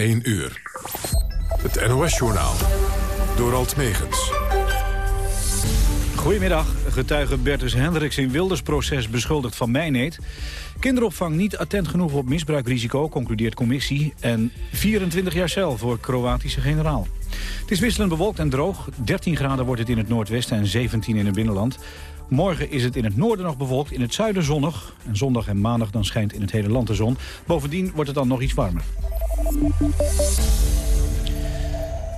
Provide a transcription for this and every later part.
1 uur. Het NOS-journaal. Door Alt Megens. Goedemiddag. Getuige Bertus Hendricks in Wildersproces beschuldigd van mijneet. Kinderopvang niet attent genoeg op misbruikrisico, concludeert commissie. En 24 jaar cel voor Kroatische generaal. Het is wisselend bewolkt en droog. 13 graden wordt het in het noordwesten en 17 in het binnenland. Morgen is het in het noorden nog bewolkt, in het zuiden zonnig. En zondag en maandag dan schijnt in het hele land de zon. Bovendien wordt het dan nog iets warmer.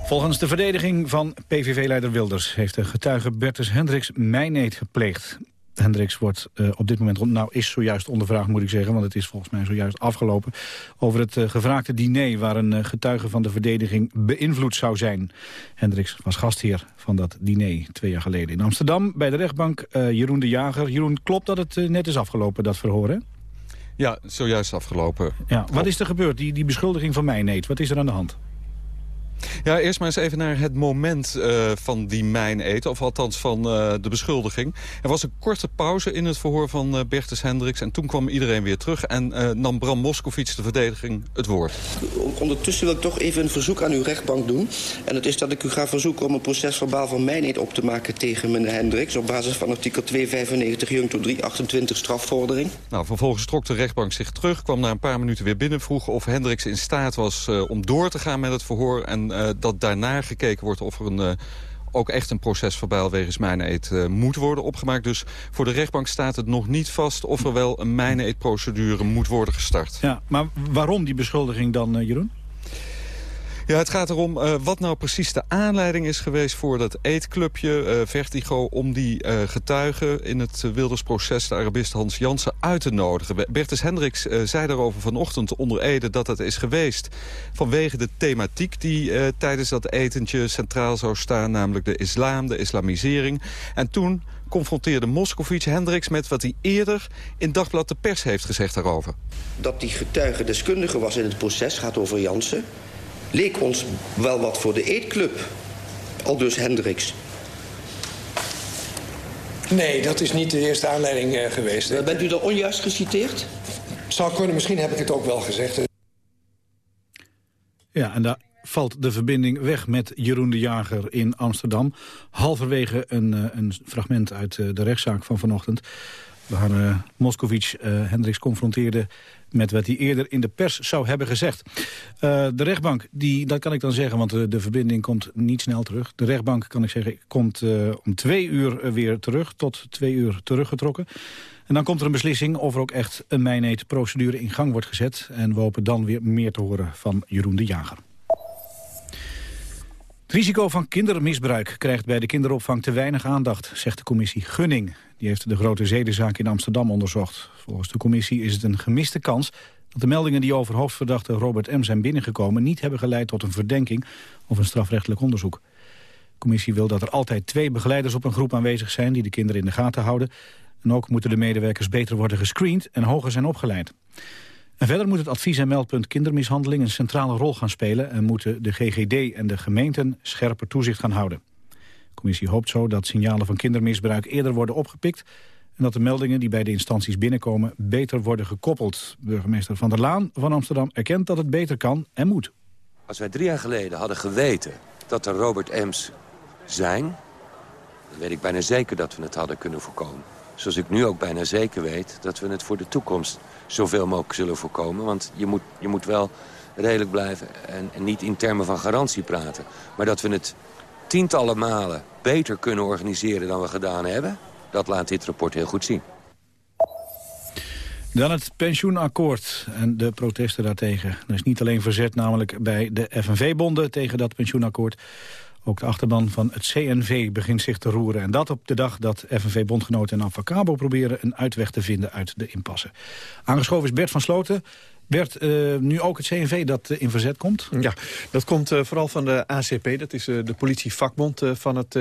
Volgens de verdediging van PVV-leider Wilders... heeft de getuige Bertus Hendricks mijneet gepleegd. Hendricks wordt uh, op dit moment, nou is zojuist ondervraagd moet ik zeggen... want het is volgens mij zojuist afgelopen... over het uh, gevraagde diner waar een uh, getuige van de verdediging beïnvloed zou zijn. Hendricks was gastheer van dat diner twee jaar geleden in Amsterdam... bij de rechtbank Jeroen de Jager. Jeroen, klopt dat het net is afgelopen, dat verhoor? Ja, zojuist afgelopen. Ja, wat is er gebeurd, die, die beschuldiging van mijneet? Wat is er aan de hand? Ja, eerst maar eens even naar het moment uh, van die mijneten. Of althans van uh, de beschuldiging. Er was een korte pauze in het verhoor van uh, Bertus Hendricks. En toen kwam iedereen weer terug. En nam Bram Moskowitz, de verdediging, het woord. Ondertussen wil ik toch even een verzoek aan uw rechtbank doen. En dat is dat ik u ga verzoeken om een procesverbaal van mijneet op te maken tegen meneer Hendricks. Op basis van artikel 295 jung tot 328 strafvordering. Nou, vervolgens trok de rechtbank zich terug. Kwam na een paar minuten weer binnen. Vroeg of Hendricks in staat was om door te gaan met het verhoor. En dat daarna gekeken wordt of er een... Uh, ook echt een procesverbaal wegens mijneet uh, moet worden opgemaakt. Dus voor de rechtbank staat het nog niet vast... of er wel een mijneetprocedure moet worden gestart. Ja, maar waarom die beschuldiging dan, Jeroen? Ja, het gaat erom uh, wat nou precies de aanleiding is geweest voor dat eetclubje uh, Vertigo... om die uh, getuigen in het Wildersproces, de Arabist Hans Jansen, uit te nodigen. Bertus Hendricks zei daarover vanochtend onder Ede dat het is geweest... vanwege de thematiek die tijdens dat etentje centraal zou staan... namelijk de islam, de islamisering. En toen confronteerde Moscovici Hendricks met wat hij eerder in Dagblad de Pers heeft gezegd daarover. Dat die getuige deskundige was in het proces, gaat over Jansen leek ons wel wat voor de eetclub. Al dus Hendricks. Nee, dat is niet de eerste aanleiding uh, geweest. Uh, bent u er onjuist geciteerd? Zou kunnen, misschien heb ik het ook wel gezegd. Ja, en daar valt de verbinding weg met Jeroen de Jager in Amsterdam. Halverwege een, uh, een fragment uit de rechtszaak van vanochtend... waar uh, Moscovic uh, Hendricks confronteerde met wat hij eerder in de pers zou hebben gezegd. Uh, de rechtbank, die, dat kan ik dan zeggen, want de, verbinding komt niet snel terug. De rechtbank, kan ik zeggen, komt om twee uur weer terug, tot twee uur teruggetrokken. En dan komt er een beslissing of er ook echt een mijneetprocedure in gang wordt gezet. En we hopen dan weer meer te horen van Jeroen de Jager. Risico van kindermisbruik krijgt bij de kinderopvang te weinig aandacht, zegt de commissie Gunning. Die heeft de grote zedenzaak in Amsterdam onderzocht. Volgens de commissie is het een gemiste kans dat de meldingen die over hoofdverdachte Robert M. zijn binnengekomen... niet hebben geleid tot een verdenking of een strafrechtelijk onderzoek. De commissie wil dat er altijd twee begeleiders op een groep aanwezig zijn... die de kinderen in de gaten houden. En ook moeten de medewerkers beter worden gescreend en hoger zijn opgeleid. Verder moet het advies- en meldpunt kindermishandeling een centrale rol gaan spelen... en moeten de GGD en de gemeenten scherper toezicht gaan houden. De commissie hoopt zo dat signalen van kindermisbruik eerder worden opgepikt... en dat de meldingen die bij de instanties binnenkomen beter worden gekoppeld. Burgemeester Van der Laan van Amsterdam erkent dat het beter kan en moet. Als wij drie jaar geleden hadden geweten dat er Robert Ems zijn... dan weet ik bijna zeker dat we het hadden kunnen voorkomen. Zoals ik nu ook bijna zeker weet dat we het voor de toekomst zoveel mogelijk zullen voorkomen. Want je moet, je moet wel redelijk blijven en, en niet in termen van garantie praten. Maar dat we het tientallen malen beter kunnen organiseren dan we gedaan hebben... dat laat dit rapport heel goed zien. Dan het pensioenakkoord en de protesten daartegen. Er is niet alleen verzet namelijk bij de FNV-bonden tegen dat pensioenakkoord... Ook de achterban van het CNV begint zich te roeren. En dat op de dag dat FNV-bondgenoten en Avacabo proberen... een uitweg te vinden uit de impasse. Aangeschoven is Bert van Sloten. Bert, uh, nu ook het CNV dat uh, in verzet komt? Ja, dat komt uh, vooral van de ACP. Dat is de politievakbond van het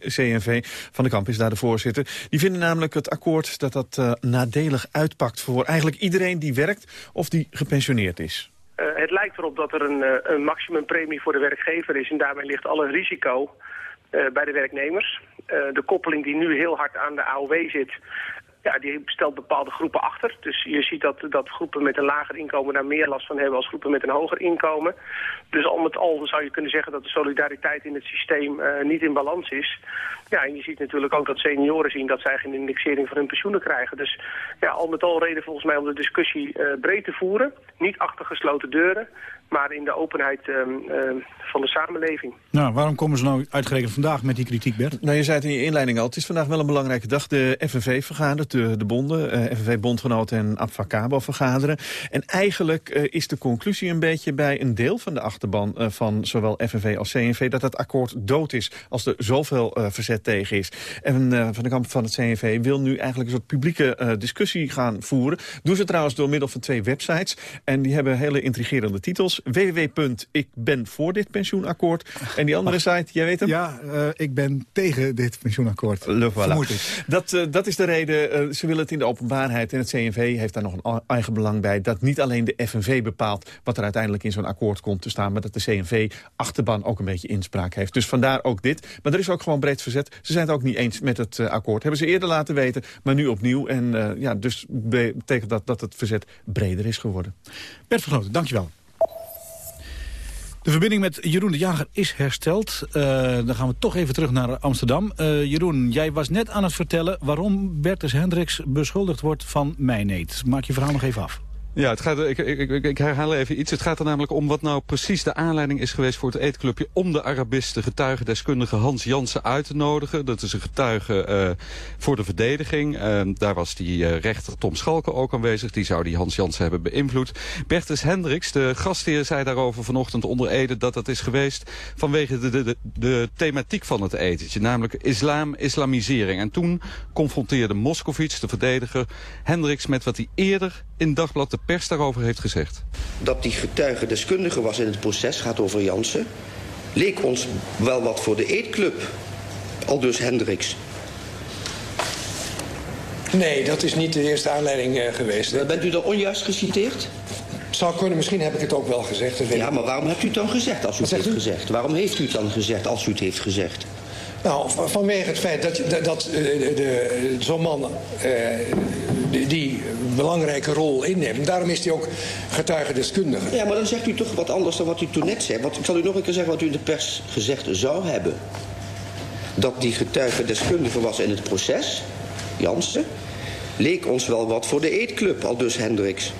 CNV. Van de Kamp is daar de voorzitter. Die vinden namelijk het akkoord dat dat nadelig uitpakt... voor eigenlijk iedereen die werkt of die gepensioneerd is. Uh, het lijkt erop dat er een, uh, een maximumpremie voor de werkgever is... en daarmee ligt alle risico uh, bij de werknemers. de koppeling die nu heel hard aan de AOW zit... ja, die stelt bepaalde groepen achter. Dus je ziet dat, dat groepen met een lager inkomen daar meer last van hebben als groepen met een hoger inkomen. Dus al met al zou je kunnen zeggen dat de solidariteit in het systeem niet in balans is. Ja, en je ziet natuurlijk ook dat senioren zien dat zij geen indexering van hun pensioenen krijgen. Dus ja, al met al reden volgens mij om de discussie uh, breed te voeren. Niet achter gesloten deuren, maar in de openheid uh, uh, van de samenleving. Nou, waarom komen ze nou uitgerekend vandaag met die kritiek, Bert? Nou, je zei het in je inleiding al, het is vandaag wel een belangrijke dag. De FNV vergadert, de, de bonden, uh, FNV-bondgenoten en Abfacabo vergaderen. En eigenlijk uh, is de conclusie een beetje bij een deel van de achterban uh, van zowel FNV als CNV... dat het akkoord dood is als er zoveel verzet tegen is. En Van de Kamp van het CNV wil nu eigenlijk een soort publieke discussie gaan voeren. Doen ze trouwens door middel van twee websites. En die hebben hele intrigerende titels. www.ikbenvoorditpensioenakkoord. En die andere site, jij weet hem? Ja, ik ben tegen dit pensioenakkoord. Le, voilà. Dat, dat is de reden. Ze willen het in de openbaarheid. En het CNV heeft daar nog een eigen belang bij. Dat niet alleen de FNV bepaalt wat er uiteindelijk in zo'n akkoord komt te staan. Maar dat de CNV-achterban ook een beetje inspraak heeft. Dus vandaar ook dit. Maar er is ook gewoon breed verzet. Ze zijn het ook niet eens met het akkoord. Hebben ze eerder laten weten, maar nu opnieuw. En ja, dus betekent dat dat het verzet breder is geworden. Bert van dankjewel. De verbinding met Jeroen de Jager is hersteld. Uh, dan gaan we toch even terug naar Amsterdam. Jeroen, jij was net aan het vertellen waarom Bertus Hendricks beschuldigd wordt van mijneet. Maak je verhaal nog even af. Ja, het gaat, ik, ik, ik, ik, herhaal even iets. Het gaat er namelijk om wat nou precies de aanleiding is geweest voor het eetclubje... om de Arabisten getuigendeskundige Hans Jansen uit te nodigen. Dat is een getuige uh, voor de verdediging. Uh, daar was die uh, rechter Tom Schalken ook aanwezig. Die zou die Hans Jansen hebben beïnvloed. Bertus Hendricks, de gastheer, zei daarover vanochtend onder Ede... dat dat is geweest vanwege de, de, de, de thematiek van het etentje. Namelijk islam, islamisering. En toen confronteerde Moskovits, de verdediger, Hendricks... met wat hij eerder in Dagblad de pers daarover heeft gezegd. Dat die getuige deskundige was in het proces, gaat over Jansen... leek ons wel wat voor de eetclub. Al dus Hendricks. Nee, dat is niet de eerste aanleiding uh, geweest. Bent u dan onjuist geciteerd? Zou kunnen, misschien heb ik het ook wel gezegd. ja, maar waarom hebt u het dan gezegd als u het heeft u? gezegd? Waarom heeft u het dan gezegd als u het heeft gezegd? Nou, vanwege het feit dat, dat, uh, zo'n man uh, die, die belangrijke rol inneemt. Daarom is hij ook getuigendeskundige. Ja, maar dan zegt u toch wat anders dan wat u toen net zei. Want ik zal u nog een keer zeggen wat u in de pers gezegd zou hebben. Dat die getuigendeskundige was in het proces, Jansen... leek ons wel wat voor de eetclub, al dus Hendricks.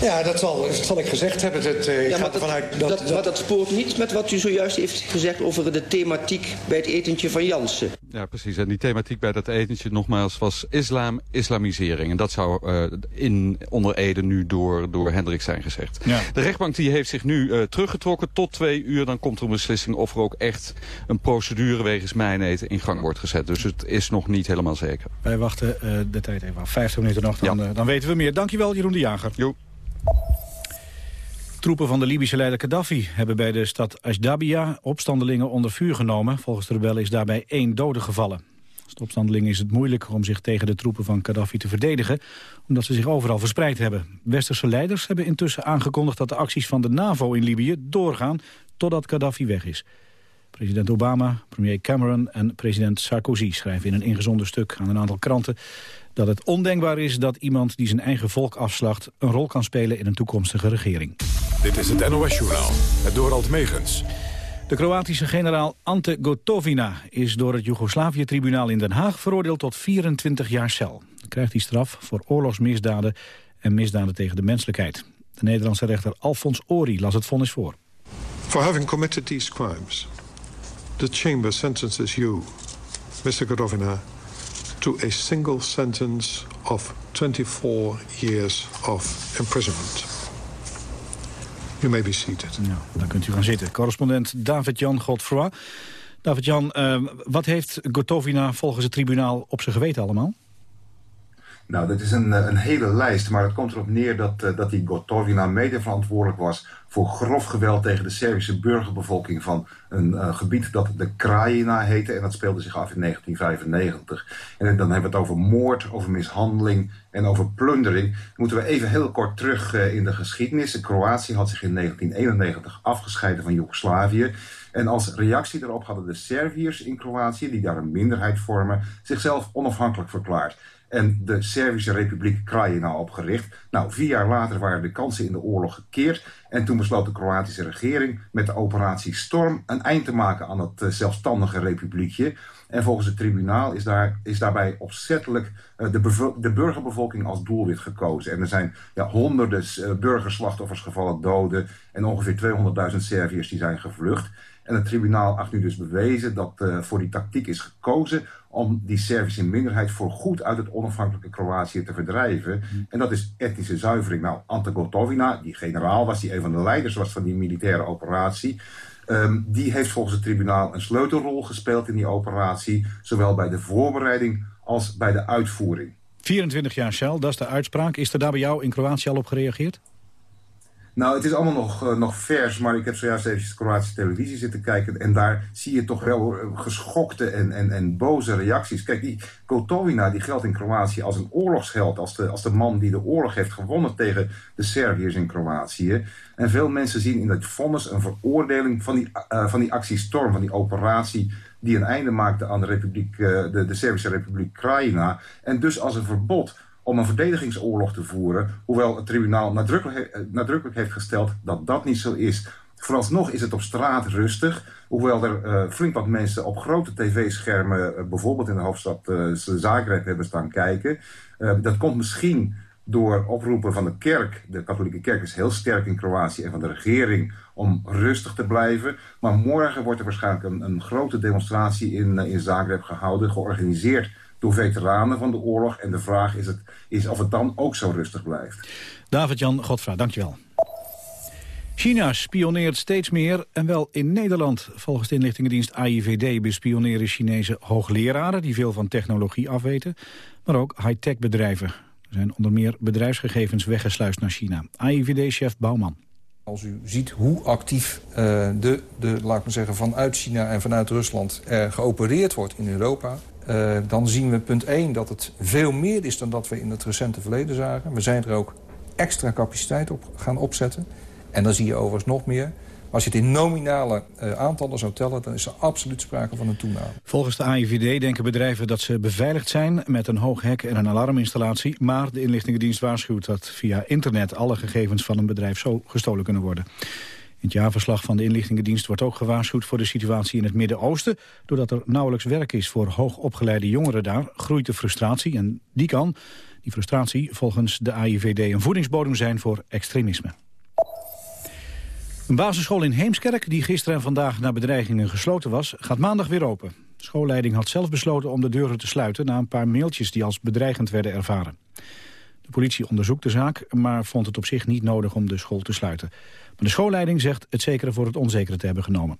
Ja, dat zal, dat zal ik gezegd hebben. Het, uh, ja, maar dat, vanuit dat, dat, maar dat spoort niet met wat u zojuist heeft gezegd... over de thematiek bij het etentje van Jansen. Ja, precies. En die thematiek bij dat etentje nogmaals was islam, islamisering. En dat zou uh, in onder Ede nu door, door Hendrik zijn gezegd. Ja. De rechtbank die heeft zich nu uh, teruggetrokken tot twee uur. Dan komt er een beslissing of er ook echt een procedure wegens mijneten in gang wordt gezet. Dus het is nog niet helemaal zeker. Wij wachten de tijd even af. 50 minuten nog, dan, ja. dan weten we meer. Dankjewel Jeroen de Jager. Jo. Troepen van de Libische leider Gaddafi hebben bij de stad Ashdabia opstandelingen onder vuur genomen. Volgens de rebellen is daarbij één dode gevallen. Als de opstandelingen is het moeilijk om zich tegen de troepen van Gaddafi te verdedigen, omdat ze zich overal verspreid hebben. Westerse leiders hebben intussen aangekondigd dat de acties van de NAVO in Libië doorgaan totdat Gaddafi weg is. President Obama, premier Cameron en president Sarkozy schrijven in een ingezonden stuk aan een aantal kranten dat het ondenkbaar is dat iemand die zijn eigen volk afslacht... een rol kan spelen in een toekomstige regering. Dit is het NOS-journaal, het Dorald Megens. De Kroatische generaal Ante Gotovina is door het Joegoslavië-tribunaal in Den Haag... veroordeeld tot 24 jaar cel. Hij krijgt die straf voor oorlogsmisdaden en misdaden tegen de menselijkheid. De Nederlandse rechter Alfons Ori las het vonnis voor. For having committed these crimes, the chamber sentences you, Mr. Gotovina to a single sentence of 24 years of imprisonment. You may be seated. Ja, dan kunt u gaan zitten. Correspondent David-Jan Godfroy. David-Jan, uh, wat heeft Gotovina volgens het tribunaal op zijn geweten allemaal? Nou, dat is een, een hele lijst, maar het komt erop neer dat, uh, dat die Gotovina mede verantwoordelijk was voor grof geweld tegen de Servische burgerbevolking van een uh, gebied dat de Krajina heette. En dat speelde zich af in 1995. En dan hebben we het over moord, over mishandeling en over plundering. Moeten we even heel kort terug in de geschiedenis. Kroatië had zich in 1991 afgescheiden van Joegoslavië. En als reactie daarop hadden de Serviërs in Kroatië, die daar een minderheid vormen, zichzelf onafhankelijk verklaard. En de Servische Republiek Krajina opgericht. Nou, vier jaar later waren de kansen in de oorlog gekeerd... en toen besloot de Kroatische regering met de operatie Storm... een eind te maken aan het eh, zelfstandige republiekje... En volgens het tribunaal is, daar, is daarbij opzettelijk uh, de, de, burgerbevolking als doelwit gekozen. En er zijn ja, honderden uh, burgerslachtoffers gevallen, doden... en ongeveer 200.000 Serviërs die zijn gevlucht. En het tribunaal acht nu dus bewezen dat uh, voor die tactiek is gekozen... om die Servische minderheid voorgoed uit het onafhankelijke Kroatië te verdrijven. En dat is etnische zuivering. Nou, Ante Gotovina, die generaal was, die een van de leiders was van die militaire operatie... Um, die heeft volgens het tribunaal een sleutelrol gespeeld in die operatie... zowel bij de voorbereiding als bij de uitvoering. 24 jaar Shell, dat is de uitspraak. Is er daar bij jou in Kroatië al op gereageerd? Nou, het is allemaal nog, uh, nog vers, maar ik heb zojuist even Kroatische televisie zitten kijken... en daar zie je toch wel geschokte en, en, en boze reacties. Kijk, die Gotovina die geldt in Kroatië als een oorlogsheld... Als de, als de man die de oorlog heeft gewonnen tegen de Serviërs in Kroatië. En veel mensen zien in dat vonnis een veroordeling van die, uh, van die actie Storm... van die operatie die een einde maakte aan de, Republiek, de, de Servische Republiek Krajina. En dus als een verbod om een verdedigingsoorlog te voeren... hoewel het tribunaal nadrukkelijk, nadrukkelijk heeft gesteld dat dat niet zo is. Vooralsnog is het op straat rustig, hoewel er uh, flink wat mensen op grote tv-schermen... Uh, bijvoorbeeld in de hoofdstad Zagreb hebben staan kijken. dat komt misschien door oproepen van de kerk. De katholieke kerk is heel sterk in Kroatië en van de regering om rustig te blijven. Maar morgen wordt er waarschijnlijk een, een grote demonstratie in, in Zagreb gehouden, georganiseerd door veteranen van de oorlog. En de vraag is, het, is of het dan ook zo rustig blijft. David-Jan Godfra, dankjewel. China spioneert steeds meer en wel in Nederland. Volgens de inlichtingendienst AIVD bespioneren Chinese hoogleraren... die veel van technologie afweten, maar ook high-tech bedrijven. Er zijn onder meer bedrijfsgegevens weggesluist naar China. AIVD-chef Bouwman. Als u ziet hoe actief uh, de, de, laat ik maar zeggen, vanuit China en vanuit Rusland er geopereerd wordt in Europa... Uh, dan zien we punt 1 dat het veel meer is dan dat we in het recente verleden zagen. We zijn er ook extra capaciteit op gaan opzetten. En dan zie je overigens nog meer. Als je het in nominale uh, aantallen zou tellen... dan is er absoluut sprake van een toename. Volgens de AIVD denken bedrijven dat ze beveiligd zijn... met een hoog hek en een alarminstallatie. Maar de inlichtingendienst waarschuwt dat via internet... alle gegevens van een bedrijf zo gestolen kunnen worden. In het jaarverslag van de inlichtingendienst wordt ook gewaarschuwd voor de situatie in het Midden-Oosten. Doordat er nauwelijks werk is voor hoogopgeleide jongeren daar, groeit de frustratie. En die kan, die frustratie, volgens de AIVD een voedingsbodem zijn voor extremisme. Een basisschool in Heemskerk, die gisteren en vandaag na bedreigingen gesloten was, gaat maandag weer open. De schoolleiding had zelf besloten om de deuren te sluiten na een paar mailtjes die als bedreigend werden ervaren. De politie onderzoekt de zaak, maar vond het op zich niet nodig om de school te sluiten. Maar de schoolleiding zegt het zekere voor het onzekere te hebben genomen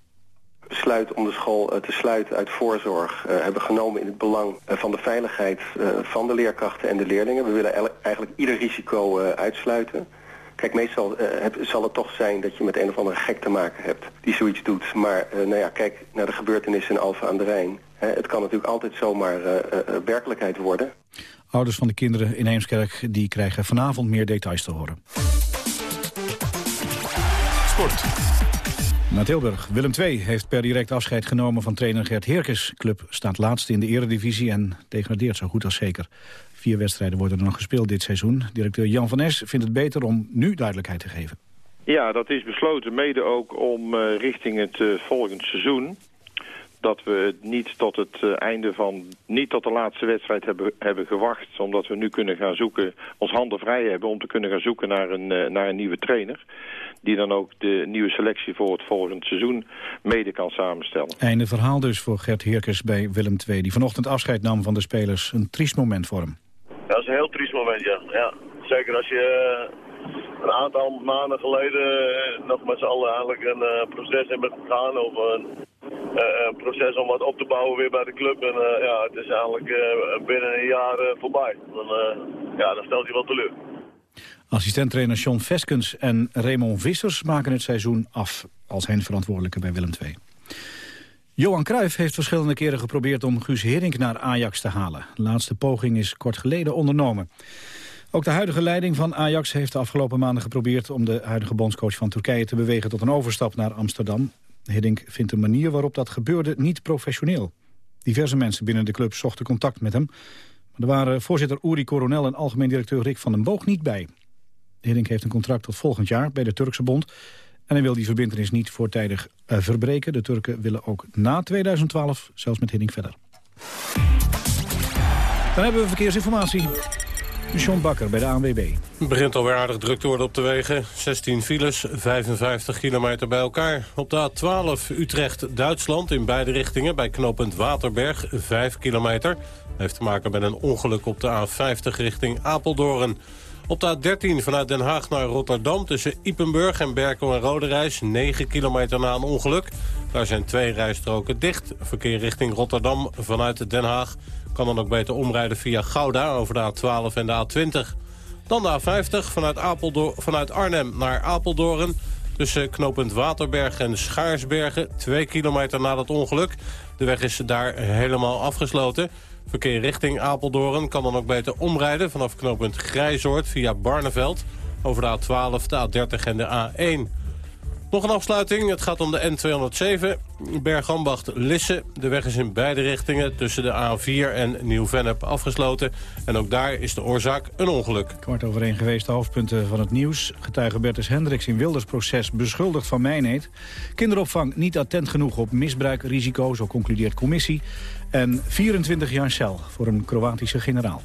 besluit om de school te sluiten uit voorzorg uh, hebben genomen in het belang uh, van de veiligheid uh, van de leerkrachten en de leerlingen. We willen eigenlijk ieder risico uitsluiten. Kijk, meestal heb, zal het toch zijn dat je met een of andere gek te maken hebt die zoiets doet. Maar nou ja, kijk naar de gebeurtenissen in Alphen aan de Rijn. het kan natuurlijk altijd zomaar werkelijkheid worden. Ouders van de kinderen in Heemskerk die krijgen vanavond meer details te horen. Sport. Naar Tilburg. Willem II heeft per direct afscheid genomen van trainer Gert Heerkes. Club staat laatste in de eredivisie en degradeert zo goed als zeker. Vier wedstrijden worden er nog gespeeld dit seizoen. Directeur Jan van Es vindt het beter om nu duidelijkheid te geven. Ja, dat is besloten mede ook om uh, richting het uh, volgend seizoen dat we niet tot het uh, einde van, niet tot de laatste wedstrijd hebben, hebben gewacht. Omdat we nu kunnen gaan zoeken, ons handen vrij hebben om te kunnen gaan zoeken naar een, uh, naar een nieuwe trainer. Die dan ook de nieuwe selectie voor het volgende seizoen mede kan samenstellen. Einde verhaal dus voor Gert Heerkes bij Willem II. Die vanochtend afscheid nam van de spelers. Een triest moment voor hem. Dat is een heel triest moment, ja. ja. Zeker als je uh, een aantal maanden geleden nog met z'n allen eigenlijk een proces hebben gegaan. Of een een proces om wat op te bouwen weer bij de club. En uh, ja, het is eigenlijk binnen een jaar voorbij. Dan, ja, dan stelt hij wel teleur. Assistenttrainer John Veskens en Raymond Vissers maken het seizoen af als verantwoordelijke bij Willem II. Johan Cruijff heeft verschillende keren geprobeerd om Guus Hiddink naar Ajax te halen. De laatste poging is kort geleden ondernomen. Ook de huidige leiding van Ajax heeft de afgelopen maanden geprobeerd... om de huidige bondscoach van Turkije te bewegen tot een overstap naar Amsterdam. Hiddink vindt de manier waarop dat gebeurde niet professioneel. Diverse mensen binnen de club zochten contact met hem... Maar er waren voorzitter Uri Coronel en algemeen directeur Rick van den Boog niet bij. Hiddink heeft een contract tot volgend jaar bij de Turkse bond... en hij wil die verbindenis niet voortijdig uh, verbreken. De Turken willen ook na 2012 zelfs met Hiddink verder. Dan hebben we verkeersinformatie. John Bakker bij de ANWB. Het begint alweer aardig druk te worden op de wegen. 16 files, 55 kilometer bij elkaar. Op de A12 Utrecht-Duitsland in beide richtingen... bij knooppunt Waterberg, 5 kilometer. Heeft te maken met een ongeluk op de A50 richting Apeldoorn. Op de A13 vanuit Den Haag naar Rotterdam... tussen Ipenburg en Berkel en Roderijs, 9 kilometer na een ongeluk. Daar zijn twee rijstroken dicht. Verkeer richting Rotterdam vanuit Den Haag kan dan ook beter omrijden via Gouda over de A12 en de A20. Dan de A50 vanuit, vanuit Arnhem naar Apeldoorn. Tussen knooppunt Waterberg en Schaarsbergen. Twee kilometer na dat ongeluk. De weg is daar helemaal afgesloten. Verkeer richting Apeldoorn kan dan ook beter omrijden... vanaf knooppunt Grijzoord via Barneveld... over de A12, de A30 en de A1. Nog een afsluiting. Het gaat om de N207. Bergambacht-Lisse. De weg is in beide richtingen tussen de A4 en Nieuw-Vennep afgesloten. En ook daar is de oorzaak een ongeluk. Kwart over één geweest de hoofdpunten van het nieuws. Getuige Bertus Hendricks in Wildersproces beschuldigd van mijnheid. Kinderopvang niet attent genoeg op misbruikrisico, zo concludeert commissie. En 24 jaar cel voor een Kroatische generaal.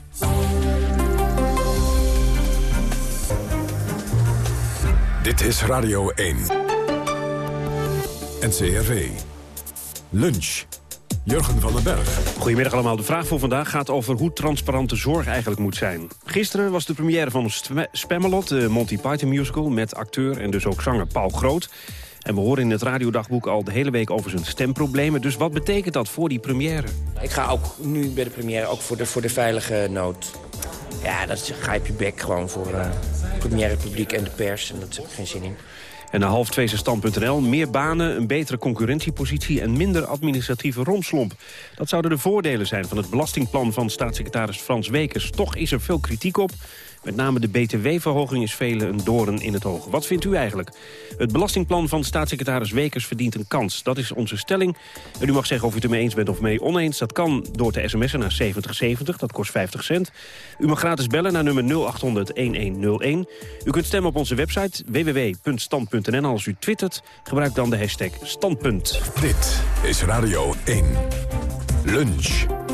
Dit is Radio 1. NCRV. Lunch. Jurgen van den Berg. Goedemiddag allemaal. De vraag voor vandaag gaat over hoe transparant de zorg eigenlijk moet zijn. Gisteren was de première van Spamalot, de Monty Python musical... met acteur en dus ook zanger Paul Groot. En we horen in het radiodagboek al de hele week over zijn stemproblemen. Dus wat betekent dat voor die première? Ik ga ook nu bij de première ook voor de, voor de veilige nood. Ja, dat ga je op je bek gewoon voor uh, première publiek en de pers. En dat heb ik geen zin in. En na half twee stand.nl, meer banen, een betere concurrentiepositie... en minder administratieve romslomp. Dat zouden de voordelen zijn van het belastingplan van staatssecretaris Frans Wekers. Toch is er veel kritiek op. Met name de btw-verhoging is velen een doorn in het oog. Wat vindt u eigenlijk? Het belastingplan van staatssecretaris Wekers verdient een kans. Dat is onze stelling. En u mag zeggen of u het ermee eens bent of mee oneens. Dat kan door te sms'en naar 7070, dat kost 50 cent. U mag gratis bellen naar nummer 0800-1101. U kunt stemmen op onze website www.stand.nl. Als u twittert, gebruik dan de hashtag standpunt. Dit is Radio 1. Lunch.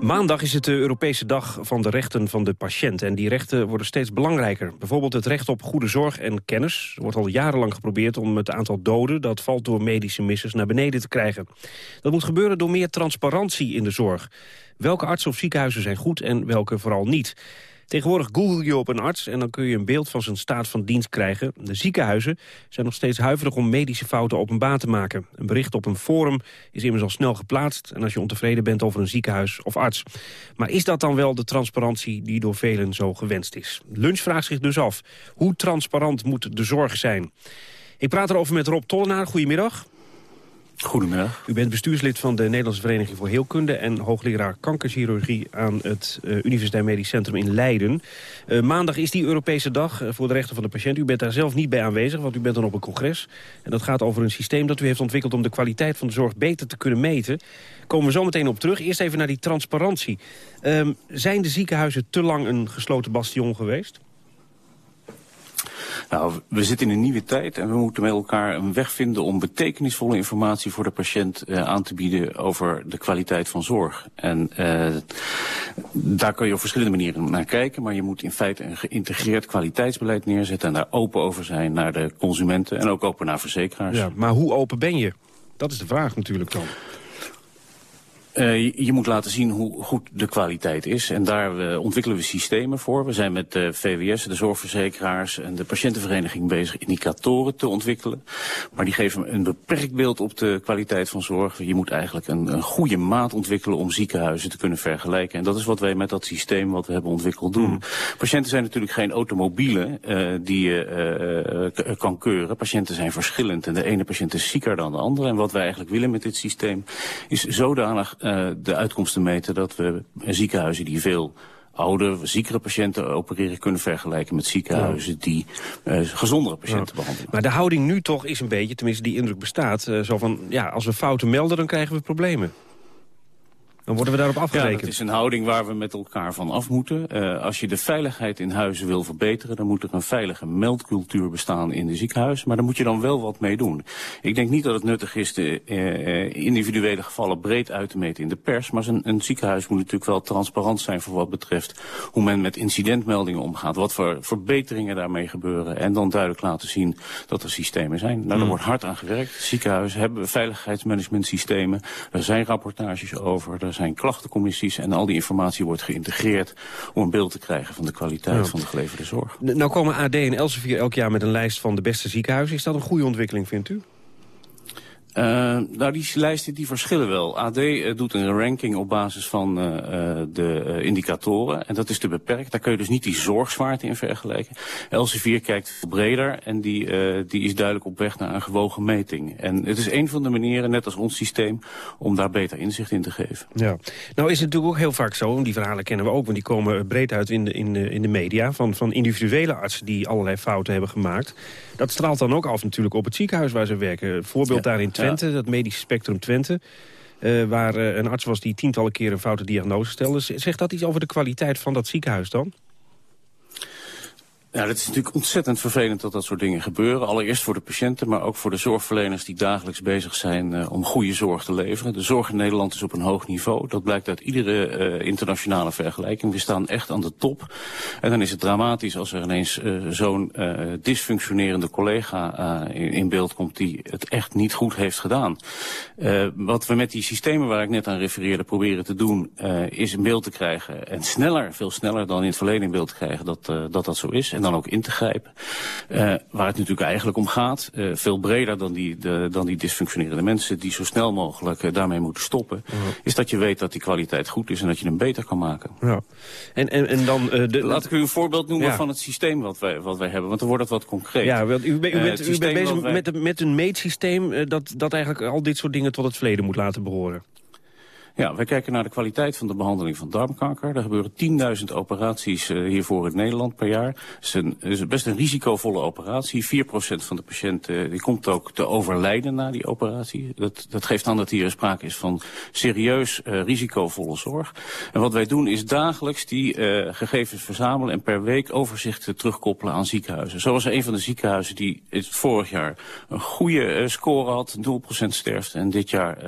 Maandag is het de Europese dag van de rechten van de patiënt. En die rechten worden steeds belangrijker. Bijvoorbeeld het recht op goede zorg en kennis. Er wordt al jarenlang geprobeerd om het aantal doden... dat valt door medische missers naar beneden te krijgen. Dat moet gebeuren door meer transparantie in de zorg. Welke artsen of ziekenhuizen zijn goed en welke vooral niet? Tegenwoordig google je op een arts en dan kun je een beeld van zijn staat van dienst krijgen. De ziekenhuizen zijn nog steeds huiverig om medische fouten openbaar te maken. Een bericht op een forum is immers al snel geplaatst... en als je ontevreden bent over een ziekenhuis of arts. Maar is dat dan wel de transparantie die door velen zo gewenst is? Lunch vraagt zich dus af. Hoe transparant moet de zorg zijn? Ik praat erover met Rob Tollenaar. Goedemiddag. Goedemiddag. U bent bestuurslid van de Nederlandse Vereniging voor Heelkunde... en hoogleraar kankerchirurgie aan het uh, Universitair Medisch Centrum in Leiden. Uh, maandag is die Europese dag uh, voor de rechten van de patiënt. U bent daar zelf niet bij aanwezig, want u bent dan op een congres. En dat gaat over een systeem dat u heeft ontwikkeld... om de kwaliteit van de zorg beter te kunnen meten. Komen we zo meteen op terug. Eerst even naar die transparantie. Um, zijn de ziekenhuizen te lang een gesloten bastion geweest? Nou, we zitten in een nieuwe tijd en we moeten met elkaar een weg vinden om betekenisvolle informatie voor de patiënt uh, aan te bieden over de kwaliteit van zorg. En uh, daar kun je op verschillende manieren naar kijken, maar je moet in feite een geïntegreerd kwaliteitsbeleid neerzetten en daar open over zijn naar de consumenten en ook open naar verzekeraars. Ja, maar hoe open ben je? Dat is de vraag natuurlijk dan. Uh, je, je, moet laten zien hoe goed de kwaliteit is. En daar uh, ontwikkelen we systemen voor. We zijn met de VWS, de zorgverzekeraars en de patiëntenvereniging bezig indicatoren te ontwikkelen. Maar die geven een beperkt beeld op de kwaliteit van zorg. Je moet eigenlijk een, een goede maat ontwikkelen om ziekenhuizen te kunnen vergelijken. En dat is wat wij met dat systeem wat we hebben ontwikkeld doen. Mm. Patiënten zijn natuurlijk geen automobielen uh, die je kan keuren. Patiënten zijn verschillend en de ene patiënt is zieker dan de andere. En wat wij eigenlijk willen met dit systeem is zodanig uh, de uitkomsten meten dat we ziekenhuizen die veel oude, ziekere patiënten opereren kunnen vergelijken met ziekenhuizen die uh, gezondere patiënten ja. behandelen. Maar de houding nu toch is een beetje, tenminste die indruk bestaat, uh, zo van ja, als we fouten melden dan krijgen we problemen. Dan worden we daarop afgerekend. Ja, dat is een houding waar we met elkaar van af moeten. Uh, als je de veiligheid in huizen wil verbeteren... dan moet er een veilige meldcultuur bestaan in de ziekenhuis. Maar daar moet je dan wel wat mee doen. Ik denk niet dat het nuttig is de uh, individuele gevallen breed uit te meten in de pers. Maar een, een ziekenhuis moet natuurlijk wel transparant zijn... voor wat betreft hoe men met incidentmeldingen omgaat. Wat voor verbeteringen daarmee gebeuren. En dan duidelijk laten zien dat er systemen zijn. Nou, daar hmm. wordt hard aan gewerkt. Ziekenhuizen hebben veiligheidsmanagementsystemen. Er zijn rapportages over. Er zijn klachtencommissies en al die informatie wordt geïntegreerd... om een beeld te krijgen van de kwaliteit van de geleverde zorg. Nou komen AD en Elsevier elk jaar met een lijst van de beste ziekenhuizen. Is dat een goede ontwikkeling, vindt u? Uh, nou, die lijsten die verschillen wel. AD uh, eh, doet een ranking op basis van uh, de indicatoren. En dat is te beperkt. Daar kun je dus niet die zorgzwaarte in vergelijken. Elsevier kijkt veel breder en die, die is duidelijk op weg naar een gewogen meting. En het is een van de manieren, net als ons systeem, om daar beter inzicht in te geven. Ja. Nou is het natuurlijk ook heel vaak zo, en die verhalen kennen we ook... want die komen breed uit in de, in de, in de media... Van, van individuele artsen die allerlei fouten hebben gemaakt. Dat straalt dan ook af natuurlijk op het ziekenhuis waar ze werken. Voorbeeld ja. daarin Twente, dat medisch spectrum Twente. Uh, waar uh, een arts was die tientallen keren een foute diagnose stelde. Zegt dat iets over de kwaliteit van dat ziekenhuis dan? Ja, het is natuurlijk ontzettend vervelend dat dat soort dingen gebeuren. Allereerst voor de patiënten, maar ook voor de zorgverleners die dagelijks bezig zijn uh, om goede zorg te leveren. De zorg in Nederland is op een hoog niveau. Dat blijkt uit iedere uh, internationale vergelijking. We staan echt aan de top. En dan is het dramatisch als er ineens uh, zo'n dysfunctionerende collega in, in, beeld komt die het echt niet goed heeft gedaan. wat we met die systemen waar ik net aan refereerde proberen te doen, is in beeld te krijgen. En sneller, veel sneller dan in het verleden in beeld te krijgen dat dat, dat zo is. En dan ook in te grijpen. Uh, waar het natuurlijk eigenlijk om gaat, uh, veel breder dan die, de, dan die dysfunctionerende mensen... die zo snel mogelijk uh, daarmee moeten stoppen... Ja. is dat je weet dat die kwaliteit goed is en dat je hem beter kan maken. Ja. En, en, en dan, de, Laat ik u een voorbeeld noemen ja. van het systeem wat wij, wat wij hebben, want dan wordt het wat concreet. Ja, want u, u, bent, u bent bezig wij... met, met een meetsysteem dat, dat eigenlijk al dit soort dingen tot het verleden moet laten behoren. Ja, wij kijken naar de kwaliteit van de behandeling van darmkanker. Er gebeuren 10.000 operaties uh, hiervoor in Nederland per jaar. Het is, is best een risicovolle operatie. 4% van de patiënten uh, die komt ook te overlijden na die operatie. Dat, dat geeft aan dat hier sprake is van serieus uh, risicovolle zorg. En wat wij doen is dagelijks die gegevens verzamelen... en per week overzichten terugkoppelen aan ziekenhuizen. Zo was een van de ziekenhuizen die vorig jaar een goede score had. 0% sterfte. En dit jaar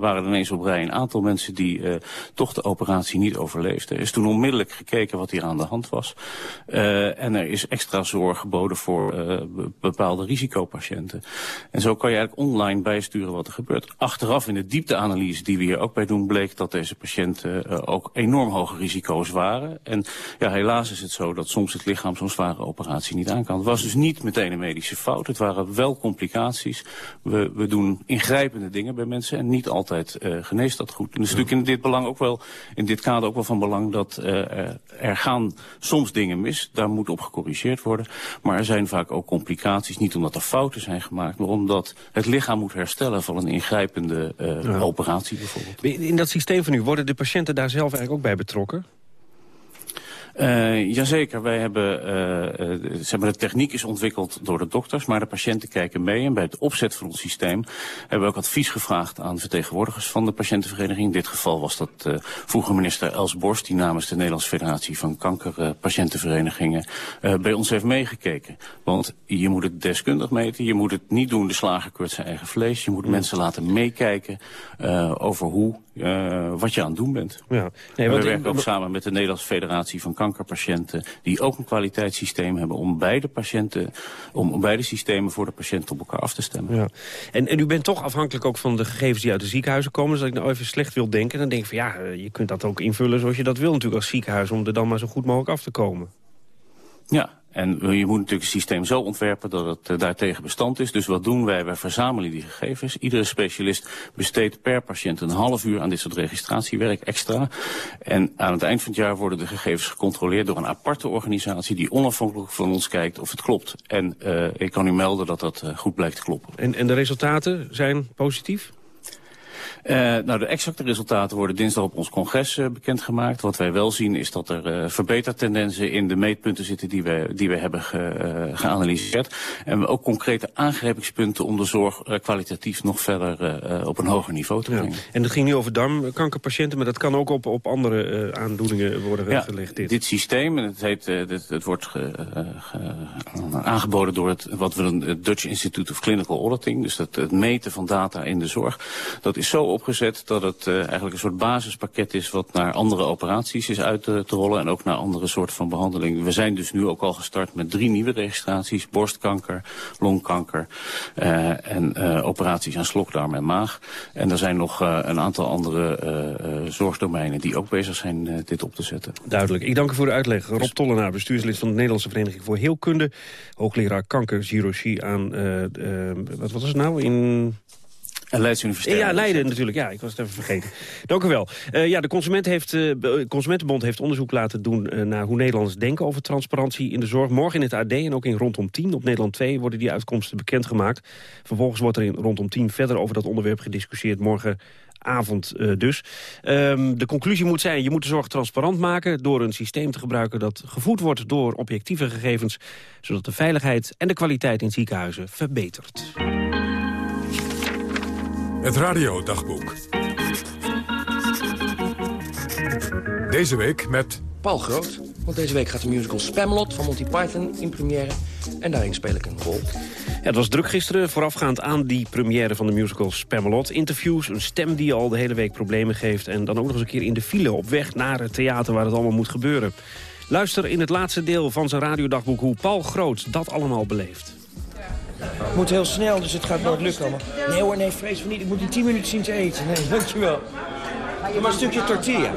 waren er ineens op rij een aantal mensen mensen die uh, toch de operatie niet overleefden. Er is toen onmiddellijk gekeken wat hier aan de hand was. Uh, en er is extra zorg geboden voor uh, bepaalde risicopatiënten. En zo kan je eigenlijk online bijsturen wat er gebeurt. Achteraf in de diepteanalyse die we hier ook bij doen... bleek dat deze patiënten ook enorm hoge risico's waren. En ja, helaas is het zo dat soms het lichaam zo'n zware operatie niet aan kan. Het was dus niet meteen een medische fout. Het waren wel complicaties. We, we doen ingrijpende dingen bij mensen en niet altijd geneest dat goed is natuurlijk in dit, belang ook wel, in dit kader ook wel van belang dat uh, er gaan soms dingen mis. Daar moet op gecorrigeerd worden. Maar er zijn vaak ook complicaties. Niet omdat er fouten zijn gemaakt, maar omdat het lichaam moet herstellen van een ingrijpende ja. operatie bijvoorbeeld. In dat systeem van u worden de patiënten daar zelf eigenlijk ook bij betrokken? Uh, jazeker, wij hebben, uh, zeg maar, de techniek is ontwikkeld door de dokters, maar de patiënten kijken mee. En bij het opzet van ons systeem hebben we ook advies gevraagd aan vertegenwoordigers van de patiëntenvereniging. In dit geval was dat uh, vroeger minister Els Borst, die namens de Nederlandse Federatie van Kankerpatiëntenverenigingen bij ons heeft meegekeken. Want je moet het deskundig meten, je moet het niet doen, de slager keurt zijn eigen vlees. Je moet mm. mensen laten meekijken over hoe, wat je aan het doen bent. Ja. Nee, we werken ook samen met de Nederlandse Federatie van kankerpatiënten... die ook een kwaliteitssysteem hebben om beide, patiënten, om beide systemen voor de patiënt op elkaar af te stemmen. Ja. En, en u bent toch afhankelijk ook van de gegevens die uit de ziekenhuizen komen. Dus als ik nou even slecht wil denken, dan denk ik van ja, eh, je kunt dat ook invullen zoals je dat wil natuurlijk als ziekenhuis... om er dan maar zo goed mogelijk af te komen. Ja, en je moet natuurlijk het systeem zo ontwerpen dat het uh, daartegen bestand is. Dus wat doen wij? Wij verzamelen die gegevens. Iedere specialist besteedt per patiënt een half uur aan dit soort registratiewerk extra. En aan het eind van het jaar worden de gegevens gecontroleerd door een aparte organisatie die onafhankelijk van ons kijkt of het klopt. En uh, ik kan u melden dat dat uh, goed blijkt te kloppen. En, en de resultaten zijn positief? Uh, nou, de exacte resultaten worden dinsdag op ons congres uh, bekendgemaakt. Wat wij wel zien is dat er uh, verbetertendensen in de meetpunten zitten die we, die we hebben ge, geanalyseerd. En ook concrete aangrijpingspunten om de zorg kwalitatief nog verder op een hoger niveau te brengen. Ja. En dat ging nu over darmkankerpatiënten, maar dat kan ook op, op andere aandoeningen worden ja, gelegd. Dit. dit systeem, het, heet, dit, het wordt ge, ge, aangeboden door het, wat we een Dutch Institute of Clinical Auditing, dus dat, het meten van data in de zorg. Dat is zo opgezet dat het uh, eigenlijk een soort basispakket is... wat naar andere operaties is uit te, te rollen en ook naar andere soorten van behandeling. We zijn dus nu ook al gestart met drie nieuwe registraties. Borstkanker, longkanker uh, en operaties aan slokdarm en maag. En er zijn nog een aantal andere zorgdomeinen die ook bezig zijn dit op te zetten. Duidelijk. Ik dank u voor de uitleg. Rob Tollenaar, bestuurslid van de Nederlandse Vereniging voor Heelkunde. Hoogleraar kankerchirurgie aan, wat was het nou, in... En Leids Universiteit. Ja, Leiden natuurlijk. Ja, ik was het even vergeten. Dank u wel. Uh, ja, de Consument heeft, uh, Consumentenbond heeft onderzoek laten doen... Uh, naar hoe Nederlanders denken over transparantie in de zorg. Morgen in het AD en ook in Rondom 10 op Nederland 2... worden die uitkomsten bekendgemaakt. Vervolgens wordt er in Rondom 10 verder over dat onderwerp gediscussieerd. Morgenavond dus. Um, de conclusie moet zijn, je moet de zorg transparant maken... door een systeem te gebruiken dat gevoed wordt door objectieve gegevens... zodat de veiligheid en de kwaliteit in ziekenhuizen verbetert. Het radiodagboek. Deze week met... Paul Groot. Want deze week gaat de musical Spamalot van Monty Python in première. En daarin speel ik een rol. Ja, het was druk gisteren, voorafgaand aan die première van de musical Spamalot. Interviews, een stem die al de hele week problemen geeft... en dan ook nog eens een keer in de file op weg naar het theater waar het allemaal moet gebeuren. Luister in het laatste deel van zijn radiodagboek hoe Paul Groot dat allemaal beleeft. Het moet heel snel, dus het gaat nooit lukken. Maar... Nee hoor, nee, vrees van niet. Ik moet in 10 minuten zien te eten. Nee, dankjewel. Maar een stukje tortilla.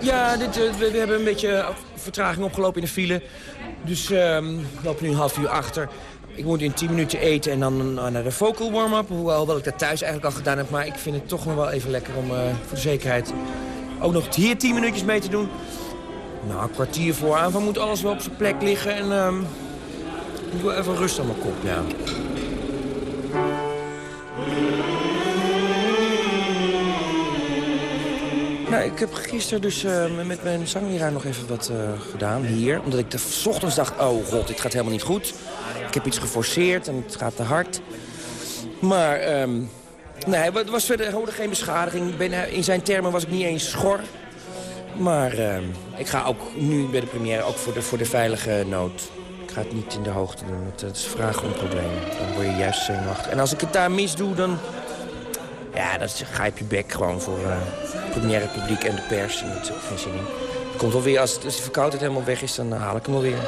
Ja, dit, uh, we, we, hebben een beetje vertraging opgelopen in de file. Dus um, we lopen nu een half uur achter. Ik moet in 10 minuten eten en dan uh, naar de vocal warm-up. Hoewel ik dat thuis eigenlijk al gedaan heb. Maar ik vind het toch nog wel even lekker om uh, voor de zekerheid ook nog hier 10 minuutjes mee te doen. Nou, een kwartier voor aanvang moet alles wel op zijn plek liggen. En um, ik wil even rust aan mijn kop, ja. Nou, ik heb gisteren dus uh, met mijn zangleraar nog even wat uh, gedaan hier. Omdat ik de ochtends dacht, oh god, dit gaat helemaal niet goed. Ik heb iets geforceerd en het gaat te hard. Maar um, nee, het was verder hoorde geen beschadiging. Ben, in zijn termen was ik niet eens schor. Maar uh, ik ga ook nu bij de première ook voor de, voor de veilige nood ga het niet in de hoogte doen. Het, is vragen om problemen. Dan word je juist zenuwachtig. En als ik het daar mis doe, dan... Ja, dan ga je je bek gewoon voor uh, publiek en de pers. En dat zin komt wel weer, als, het, als de verkoudheid helemaal weg is, dan haal ik hem wel weer.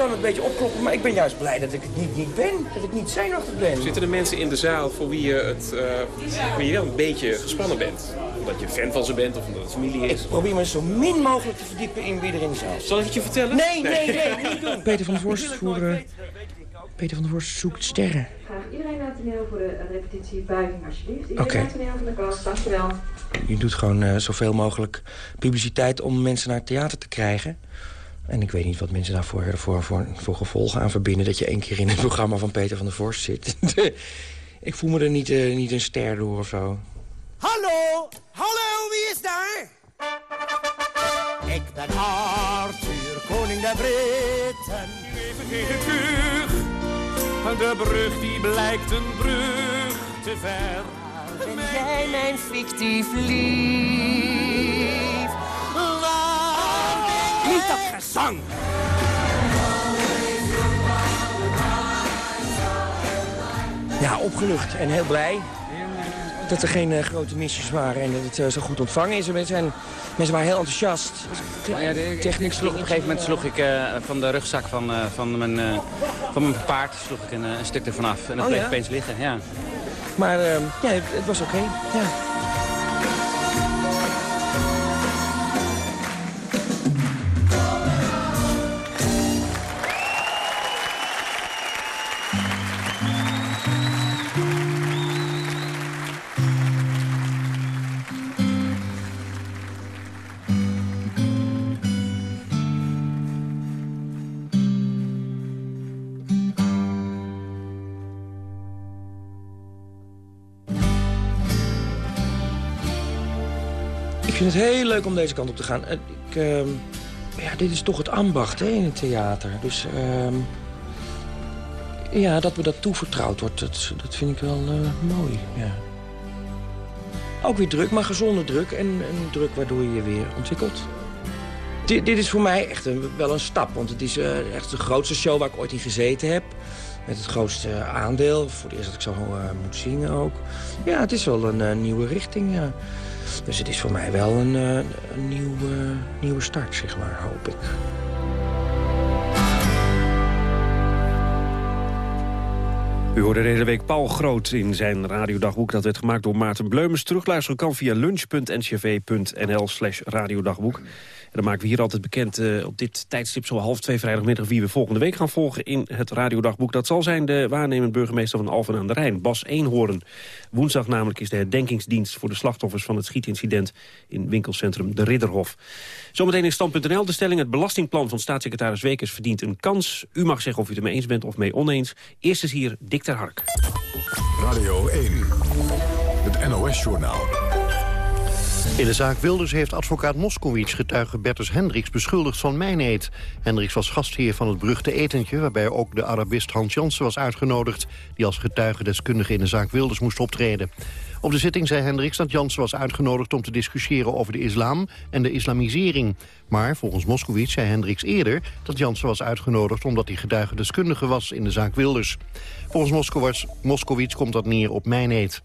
Kan het een beetje opkloppen, maar ik ben juist blij dat ik het niet, niet ben. Dat ik niet zenuwachtig ben. Zitten er mensen in de zaal voor wie je, het, uh, wie je wel een beetje gespannen bent? Omdat je fan van ze bent of omdat het familie is? Ik probeer me zo min mogelijk te verdiepen in wie er in de zaal Zal ik het je vertellen? Nee, nee, nee, niet doen. Peter van der Vorst voor... Uh, Peter van der Vorst zoekt sterren. Graag iedereen naar het toneel voor de repetitie buiging alsjeblieft. Iedereen okay. naar het toneel van de klas, dankjewel. Je doet gewoon uh, zoveel mogelijk publiciteit om mensen naar het theater te krijgen. En ik weet niet wat mensen daarvoor voor, voor, voor gevolgen aan verbinden... dat je één keer in het programma van Peter van der Vorst zit. ik voel me er niet, uh, niet een ster door of zo. Hallo! Hallo, wie is daar? Ik ben Arthur, koning der Britten. Even geen kuch. De brug die blijkt een brug te ver. Ben jij mijn fictief lief? Niet dat gezang! Ja, opgelucht en heel blij dat er geen uh, grote missjes waren en dat het uh, zo goed ontvangen is. Mensen, zijn, mensen waren heel enthousiast. Ja, de, Techniek sloeg, op een gegeven moment sloeg ik uh, van de rugzak van, van, mijn, van mijn paard sloeg ik een, een stuk ervan af. En dat oh, bleef ja? opeens liggen. Ja. Maar ja, het, het was oké. Okay. Ja. Heel leuk om deze kant op te gaan. Ik, uh, ja, dit is toch het ambacht hè, in het theater. Dus uh, ja, dat me dat toevertrouwd wordt, dat, dat vind ik wel uh, mooi. Ja. Ook weer druk, maar gezonde druk. En, druk waardoor je je weer ontwikkelt. Dit, is voor mij echt wel een stap. Want het is uh, echt de grootste show waar ik ooit in gezeten heb. Met het grootste aandeel. Voor het eerst dat ik zo uh, moet zingen ook. Ja, het is wel een nieuwe richting. Dus het is voor mij wel een, een nieuwe, nieuwe start, zeg maar, hoop ik. U hoorde deze week Paul Groot in zijn radiodagboek. Dat werd gemaakt door Maarten Bleumens. Terugluisteren kan via lunch.ncv.nl slash radiodagboek. En dan maken we hier altijd bekend uh, op dit tijdstip zo half twee vrijdagmiddag... wie we volgende week gaan volgen in het radiodagboek. Dat zal zijn de waarnemend burgemeester van Alphen aan de Rijn, Bas Eenhoorn. Woensdag namelijk is de herdenkingsdienst voor de slachtoffers... van het schietincident in winkelcentrum De Ridderhof. Zometeen in stand.nl de stelling... het belastingplan van staatssecretaris Wekers verdient een kans. U mag zeggen of u het ermee eens bent of mee oneens. Eerst is hier Dick ter Hark. Radio 1, het NOS-journaal. In de zaak Wilders heeft advocaat Moskowitz getuige Bertus Hendricks beschuldigd van mijneed. Hendricks was gastheer van het beruchte etentje... waarbij ook de Arabist Hans Jansen was uitgenodigd... die als getuigendeskundige in de zaak Wilders moest optreden. Op de zitting zei Hendricks dat Jansen was uitgenodigd om te discussiëren over de islam en de islamisering. Maar volgens Moskowitz zei Hendricks eerder dat Jansen was uitgenodigd omdat hij getuigendeskundige was in de zaak Wilders. Volgens Moskowitz komt dat neer op mijneed.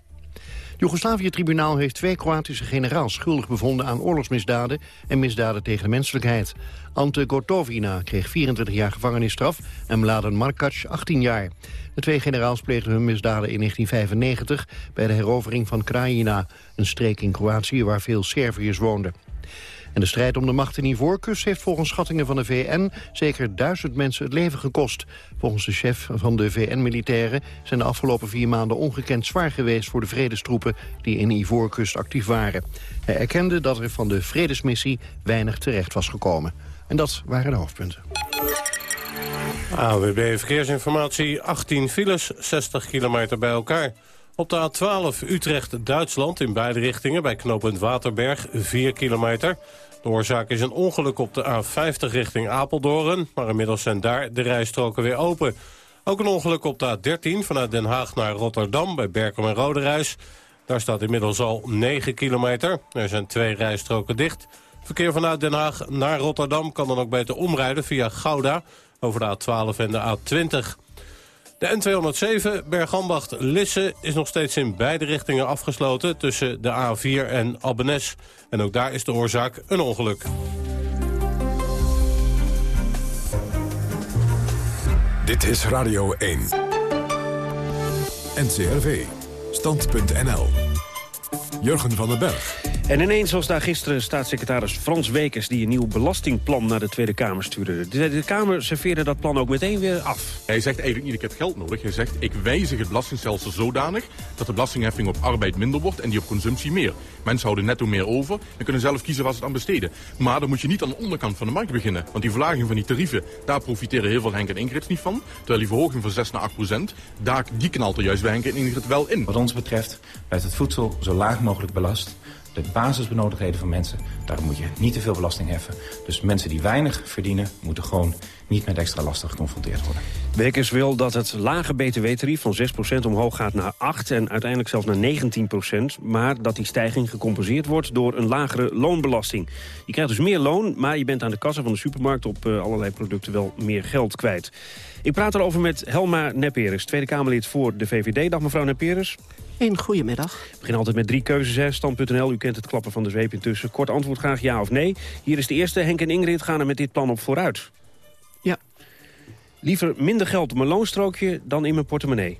Joegoslavië-tribunaal heeft twee Kroatische generaals schuldig bevonden aan oorlogsmisdaden en misdaden tegen de menselijkheid. Ante Gotovina kreeg 24 jaar gevangenisstraf en Mladen Markac 18 jaar. De twee generaals pleegden hun misdaden in 1995 bij de herovering van Krajina, een streek in Kroatië waar veel Serviërs woonden. En de strijd om de macht in Ivoorkust heeft volgens schattingen van de VN zeker duizend mensen het leven gekost. Volgens de chef van de VN-militairen zijn de afgelopen vier maanden ongekend zwaar geweest voor de vredestroepen die in Ivoorkust actief waren. Hij erkende dat er van de vredesmissie weinig terecht was gekomen. En dat waren de hoofdpunten. AWB Verkeersinformatie, 18 files, 60 kilometer bij elkaar. Op de A12 Utrecht-Duitsland in beide richtingen bij knooppunt Waterberg 4 kilometer. De oorzaak is een ongeluk op de A50 richting Apeldoorn... maar inmiddels zijn daar de rijstroken weer open. Ook een ongeluk op de A13 vanuit Den Haag naar Rotterdam... bij Berkel en Roderijs. Daar staat inmiddels al 9 kilometer. Er zijn twee rijstroken dicht. Verkeer vanuit Den Haag naar Rotterdam kan dan ook beter omrijden via Gouda... over de A12 en de A20. De N207 Bergambacht-Lisse is nog steeds in beide richtingen afgesloten... tussen de A4 en Abbenes. En ook daar is de oorzaak een ongeluk. Dit is Radio 1. NCRV. Stand.nl. Jurgen van den Berg. En ineens was daar gisteren staatssecretaris Frans Wekers... die een nieuw belastingplan naar de Tweede Kamer stuurde. De, Kamer serveerde dat plan ook meteen weer af. Hij zegt eigenlijk niet, ik heb geld nodig. Hij zegt, ik wijzig het belastingstelsel zodanig... dat de belastingheffing op arbeid minder wordt en die op consumptie meer. Mensen houden netto meer over en kunnen zelf kiezen waar ze het aan besteden. Maar dan moet je niet aan de onderkant van de markt beginnen. Want die verlaging van die tarieven, daar profiteren heel veel Henk en Ingrid niet van. Terwijl die verhoging van 6 naar 8 procent, daar, die knalt er juist bij Henk en Ingrid wel in. Wat ons betreft blijft het voedsel zo laag mogelijk belast de basisbenodigdheden van mensen. Daar moet je niet te veel belasting heffen. Dus mensen die weinig verdienen, moeten gewoon niet met extra lasten geconfronteerd worden. Wekers wil dat het lage btw-tarief van 6% omhoog gaat naar 8 en uiteindelijk zelfs naar 19%. Maar dat die stijging gecompenseerd wordt door een lagere loonbelasting. Je krijgt dus meer loon, maar je bent aan de kassa van de supermarkt op uh, allerlei producten wel meer geld kwijt. Ik praat erover met Helma Nepperes, Tweede Kamerlid voor de VVD. Dag mevrouw Nepperes. Een goedemiddag. We beginnen altijd met drie keuzes. Stand.nl, u kent het klappen van de zweep intussen. Kort antwoord graag ja of nee. Hier is de eerste. Henk en Ingrid gaan er met dit plan op vooruit. Ja. Liever minder geld op mijn loonstrookje dan in mijn portemonnee.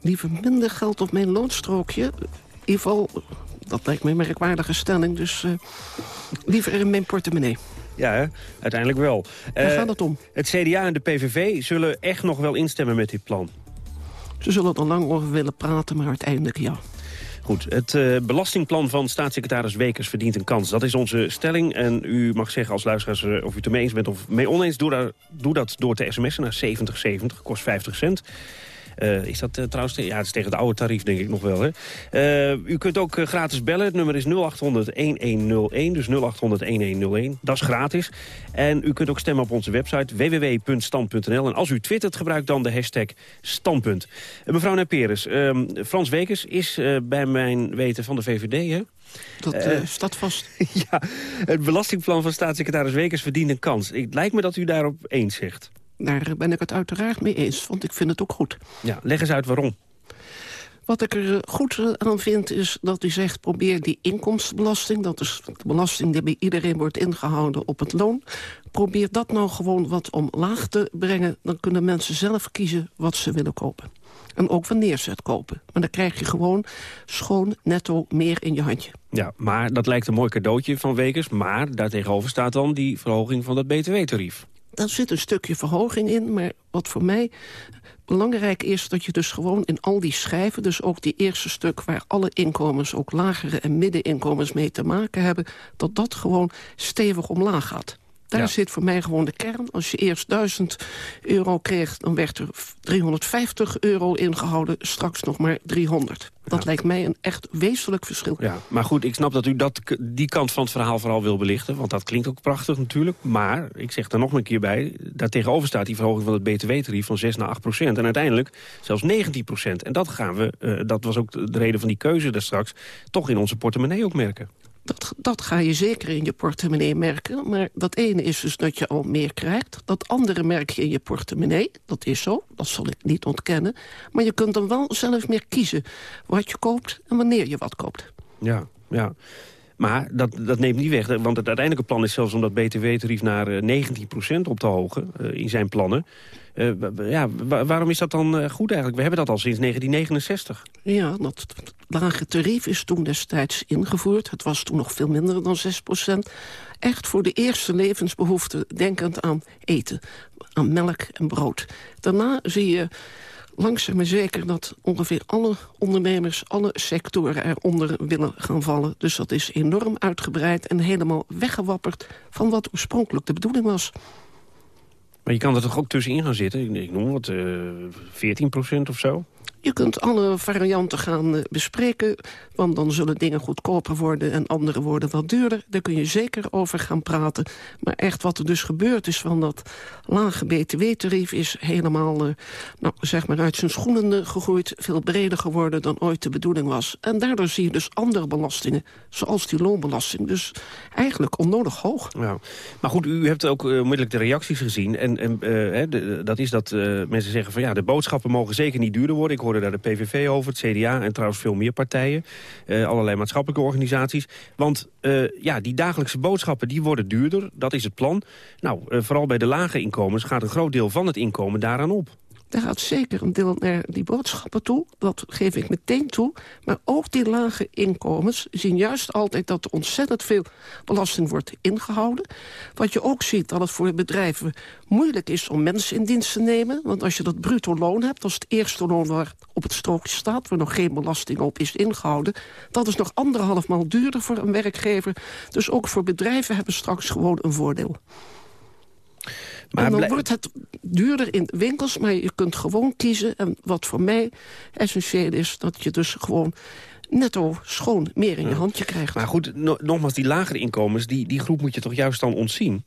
Liever minder geld op mijn loonstrookje. In ieder geval, dat lijkt me een merkwaardige stelling. Dus uh, liever in mijn portemonnee. Ja, hè? uiteindelijk wel. Waar uh, gaat het om? Het CDA en de PVV zullen echt nog wel instemmen met dit plan. Ze zullen er lang over willen praten, maar uiteindelijk ja. Goed, het uh, belastingplan van staatssecretaris Wekers verdient een kans. Dat is onze stelling. En u mag zeggen als luisteraar of u het ermee eens bent of mee oneens. Doe, doe dat door te sms'en naar 7070, kost 50 cent. Eh, is dat trouwens... Ja, het is tegen het oude tarief denk ik nog wel. Hè? u kunt ook gratis bellen. Het nummer is 0800-1101. Dus 0800-1101. Dat is gratis. En u kunt ook stemmen op onze website www.stand.nl. En als u twittert, gebruik dan de hashtag standpunt. mevrouw Neperes, ehm, Frans Wekers is bij mijn weten van de VVD, hè? Dat uh, staat vast. ja, het belastingplan van staatssecretaris Wekers verdient een kans. Het lijkt me dat u daarop eens zegt. Daar ben ik het uiteraard mee eens, want ik vind het ook goed. Ja, leg eens uit waarom. Wat ik er goed aan vind is dat u zegt... probeer die inkomstenbelasting, dat is de belasting die bij iedereen wordt ingehouden op het loon... probeer dat nou gewoon wat omlaag te brengen. Dan kunnen mensen zelf kiezen wat ze willen kopen. En ook wanneer ze het kopen. Maar dan krijg je gewoon schoon netto meer in je handje. Ja, maar dat lijkt een mooi cadeautje van Wekers. Maar daartegenover staat dan die verhoging van dat btw-tarief. Daar zit een stukje verhoging in, maar wat voor mij belangrijk is... dat je dus gewoon in al die schijven, dus ook die eerste stuk... waar alle inkomens, ook lagere en middeninkomens mee te maken hebben... dat dat gewoon stevig omlaag gaat. Daar zit voor mij gewoon de kern. Als je eerst 1000 euro kreeg, dan werd er 350 euro ingehouden. Straks nog maar 300. Dat lijkt mij een echt wezenlijk verschil. Ja, maar goed, ik snap dat u dat, die kant van het verhaal vooral wil belichten. Want dat klinkt ook prachtig natuurlijk. Maar, ik zeg er nog een keer bij... daar tegenover staat die verhoging van het btw-tarief van 6 naar 8 procent. En uiteindelijk zelfs 19 procent. En dat gaan we, uh, dat was ook de reden van die keuze daar straks... toch in onze portemonnee ook merken. Dat, dat ga je zeker in je portemonnee merken. Maar dat ene is dus dat je al meer krijgt. Dat andere merk je in je portemonnee. Dat is zo, dat zal ik niet ontkennen. Maar je kunt dan wel zelf meer kiezen wat je koopt en wanneer je wat koopt. Ja, ja. Maar dat, dat neemt niet weg, want het uiteindelijke plan is zelfs om dat btw-tarief naar 19% eh, op te hogen uh, in zijn plannen. Uh, ja, waarom is dat dan goed eigenlijk? We hebben dat al sinds 1969. Ja, dat lage tarief is toen destijds ingevoerd. Het was toen nog veel minder dan 6% Echt voor de eerste levensbehoeften denkend aan eten. Aan melk en brood. Daarna zie je langzaam maar zeker dat ongeveer alle ondernemers... alle sectoren eronder willen gaan vallen. Dus dat is enorm uitgebreid en helemaal weggewapperd... van wat oorspronkelijk de bedoeling was. Maar je kan er toch ook tussenin gaan zitten? Ik noem wat, uh, eh, 14 procent of zo? Je kunt alle varianten gaan uh, bespreken, want dan zullen dingen goedkoper worden en andere worden wat duurder. Daar kun je zeker over gaan praten. Maar echt wat er dus gebeurd is van dat lage btw-tarief is helemaal uh, nou, zeg maar uit zijn schoenen uh, gegroeid. Veel breder geworden dan ooit de bedoeling was. En daardoor zie je dus andere belastingen, zoals die loonbelasting. Dus eigenlijk onnodig hoog. Ja. Maar goed, u hebt ook onmiddellijk de reacties gezien. En, en dat is dat mensen zeggen van ja, de boodschappen mogen zeker niet duurder worden. Ik daar de PVV over, het CDA en trouwens veel meer partijen. Uh, allerlei maatschappelijke organisaties. Want uh, ja, die dagelijkse boodschappen die worden duurder, dat is het plan. Nou, uh, vooral bij de lage inkomens gaat een groot deel van het inkomen daaraan op. Daar gaat zeker een deel naar die boodschappen toe. Dat geef ik meteen toe. Maar ook die lage inkomens zien juist altijd dat er ontzettend veel belasting wordt ingehouden. Wat je ook ziet dat het voor bedrijven moeilijk is om mensen in dienst te nemen. Want als je dat bruto loon hebt, dat is het eerste loon waar op het strookje staat... waar nog geen belasting op is ingehouden... dat is nog anderhalf maal duurder voor een werkgever. Dus ook voor bedrijven hebben straks gewoon een voordeel. Maar en dan wordt het duurder in winkels, maar je kunt gewoon kiezen. En wat voor mij essentieel is, dat je dus gewoon netto schoon meer in je handje krijgt. Maar goed, nogmaals, die lagere inkomens, die, die groep moet je toch juist dan ontzien?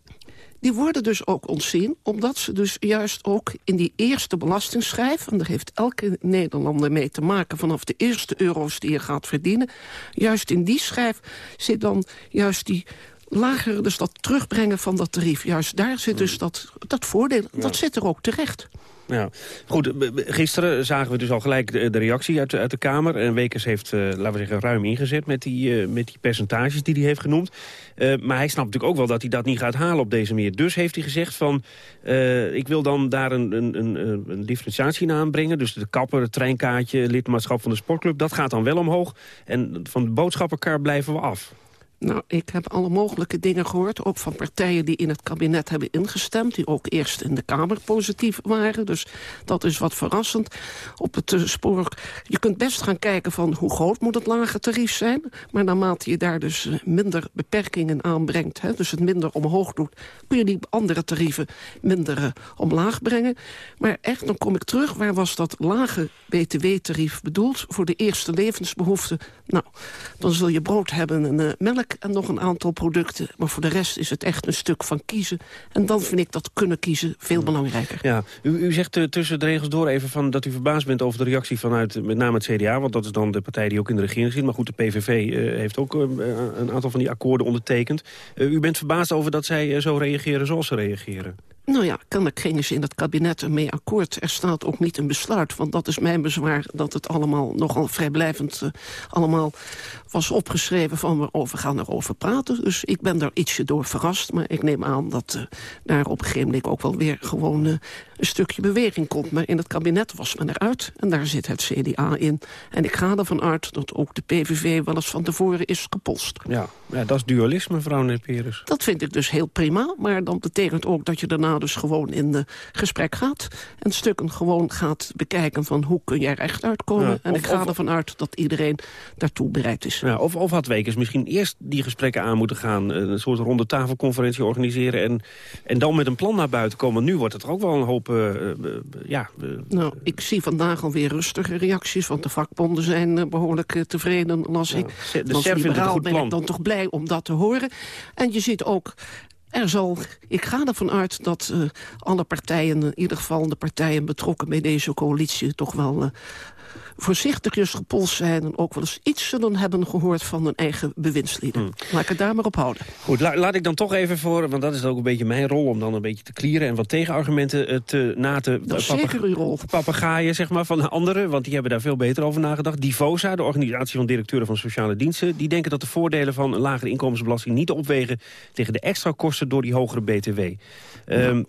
Die worden dus ook ontzien, omdat ze dus juist ook in die eerste belastingschijf... en daar heeft elke Nederlander mee te maken vanaf de eerste euro's die je gaat verdienen... juist in die schijf zit dan juist die lager, dus dat terugbrengen van dat tarief. Juist daar zit dus dat, dat voordeel. Dat zit er ook terecht. Ja, goed. Gisteren zagen we dus al gelijk de, reactie uit, uit, de Kamer. En Wekers heeft, uh, laten we zeggen, ruim ingezet met die, uh, met die percentages die hij heeft genoemd. Uh, maar hij snapt natuurlijk ook wel dat hij dat niet gaat halen op deze manier. Dus heeft hij gezegd van, ik wil dan daar een, een, een, een differentiatie in aanbrengen. Dus de kapper, het treinkaartje, lidmaatschap van de sportclub, dat gaat dan wel omhoog. En van de boodschappenkar blijven we af. Nou, ik heb alle mogelijke dingen gehoord. Ook van partijen die in het kabinet hebben ingestemd. Die ook eerst in de Kamer positief waren. Dus dat is wat verrassend. Op het uh, spoor. Je kunt best gaan kijken van hoe groot moet het lage tarief zijn. Maar naarmate je daar dus uh, minder beperkingen aanbrengt. Hè, dus het minder omhoog doet. Kun je die andere tarieven minder uh, omlaag brengen. Maar echt, dan kom ik terug. Waar was dat lage btw-tarief bedoeld? Voor de eerste levensbehoeften. Nou, dan zul je brood hebben en uh, melk en nog een aantal producten. Maar voor de rest is het echt een stuk van kiezen. En dan vind ik dat kunnen kiezen veel belangrijker. Ja, u, u zegt uh, tussen de regels door even van dat u verbaasd bent over de reactie vanuit met name het CDA. Want dat is dan de partij die ook in de regering zit. Maar goed, de PVV uh, heeft ook een aantal van die akkoorden ondertekend. u bent verbaasd over dat zij zo reageren zoals ze reageren. Nou ja, kan ik geen eens in het kabinet ermee akkoord. Er staat ook niet een besluit, want dat is mijn bezwaar... dat het allemaal nogal vrijblijvend uh, allemaal was opgeschreven... van we gaan erover praten. Dus ik ben daar ietsje door verrast. Maar ik neem aan dat uh, daar op een gegeven moment ook wel weer... gewoon uh, een stukje beweging komt. Maar in het kabinet was men eruit en daar zit het CDA in. En ik ga ervan uit dat ook de PVV wel eens van tevoren is gepolst. Ja, ja dat is dualisme, mevrouw Neperes. Dat vind ik dus heel prima. Maar dan betekent ook dat je daarna dus gewoon in de gesprek gaat. En stukken gewoon gaat bekijken van hoe kun je er echt uitkomen. Ja, en of, ik ga of, ervan uit dat iedereen daartoe bereid is. Ja, of, of had Wekers misschien eerst die gesprekken aan moeten gaan. Een soort ronde tafelconferentie organiseren. En, en dan met een plan naar buiten komen. Nu wordt het er ook wel een hoop... Uh, uh, ja, nou, ik zie vandaag alweer rustige reacties. Want de vakbonden zijn behoorlijk tevreden, las ik. De als liberaal ben ik dan toch blij om dat te horen. En je ziet ook er zal, ik ga ervan uit dat uh, alle partijen, in ieder geval de partijen betrokken bij deze coalitie, toch wel uh, voorzichtigjes gepolst zijn... en ook wel eens iets zullen hebben gehoord van hun eigen bewindslieden. Hmm. Laat ik het daar maar op houden. Goed, la laat ik dan toch even voor, want dat is ook een beetje mijn rol... om dan een beetje te klieren en wat tegenargumenten te, na te... Dat is zeker uw rol. Papegaaien, zeg maar, van anderen, want die hebben daar veel beter over nagedacht. Divosa, de organisatie van directeuren van sociale diensten... die denken dat de voordelen van een lagere inkomensbelasting... niet opwegen tegen de extra kosten door die hogere BTW. Um,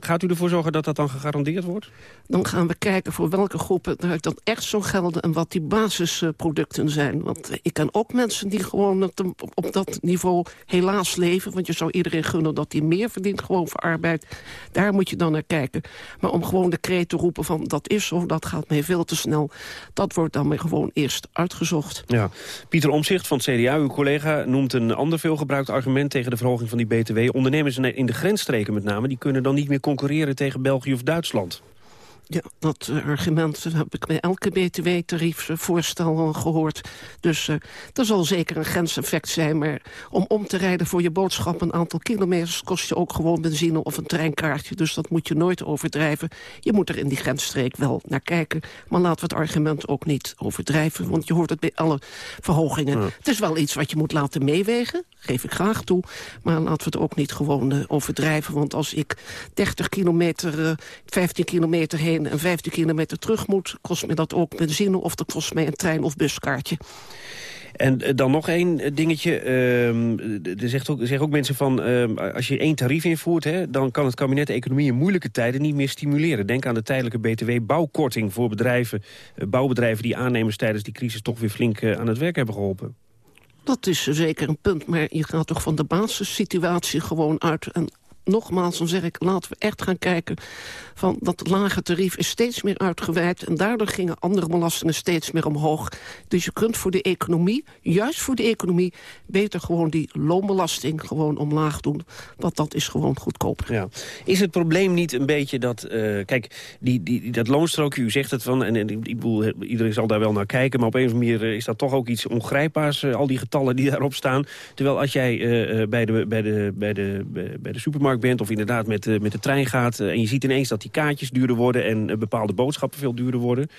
gaat u ervoor zorgen dat dat dan gegarandeerd wordt? Dan gaan we kijken voor welke groepen dan echt zo gelden... en wat die basisproducten zijn. Want ik ken ook mensen die gewoon op dat niveau helaas leven. Want je zou iedereen gunnen dat hij meer verdient gewoon voor arbeid. Daar moet je dan naar kijken. Maar om gewoon de kreet te roepen van dat is zo, dat gaat mij veel te snel. Dat wordt dan maar gewoon eerst uitgezocht. Ja. Pieter Omzicht van het CDA, uw collega, noemt een ander veelgebruikt argument... tegen de verhoging van die BTW. Ondernemers in de grensstreken met name, die kunnen dan niet meer concurreren tegen België of Duitsland. Ja, dat uh, argument heb ik bij elke btw-tariefvoorstel gehoord. Dus uh, er zal zeker een grenseffect zijn. Maar om om te rijden voor je boodschap een aantal kilometers... kost je ook gewoon benzine of een treinkaartje. Dus dat moet je nooit overdrijven. Je moet er in die grensstreek wel naar kijken. Maar laten we het argument ook niet overdrijven. Want je hoort het bij alle verhogingen. Ja. Het is wel iets wat je moet laten meewegen. Geef ik graag toe. Maar laten we het ook niet gewoon uh, overdrijven. Want als ik 30 kilometer, 15 kilometer heen en 15 kilometer terug moet... kost me dat ook benzine of dat kost mij een trein- of buskaartje. En dan nog één dingetje. Uh, er zegt ook, zeggen ook mensen van... Uh, als je één tarief invoert... Hè, dan kan het kabinet de economie in moeilijke tijden niet meer stimuleren. Denk aan de tijdelijke btw-bouwkorting voor bedrijven. Bouwbedrijven die aannemers tijdens die crisis... toch weer flink aan het werk hebben geholpen. Dat is zeker een punt, maar je gaat toch van de basissituatie gewoon uit... en nogmaals, dan zeg ik, laten we echt gaan kijken... van dat lage tarief is steeds meer uitgeweid... en daardoor gingen andere belastingen steeds meer omhoog. Dus je kunt voor de economie, juist voor de economie... beter gewoon die loonbelasting gewoon omlaag doen. Want dat is gewoon goedkoper. Ja. Is het probleem niet een beetje dat... Uh, kijk, die, die, dat loonstrookje, u zegt het van... en, ik bedoel, iedereen zal daar wel naar kijken... maar op een of andere manier is dat toch ook iets ongrijpbaars... Uh, al die getallen die daarop staan. Terwijl als jij bij, de, bij, de, bij, de, bij de supermarkt bent... of inderdaad met, uh, met de trein gaat... Uh, en je ziet ineens dat die kaartjes duurder worden... en uh, bepaalde boodschappen veel duurder worden...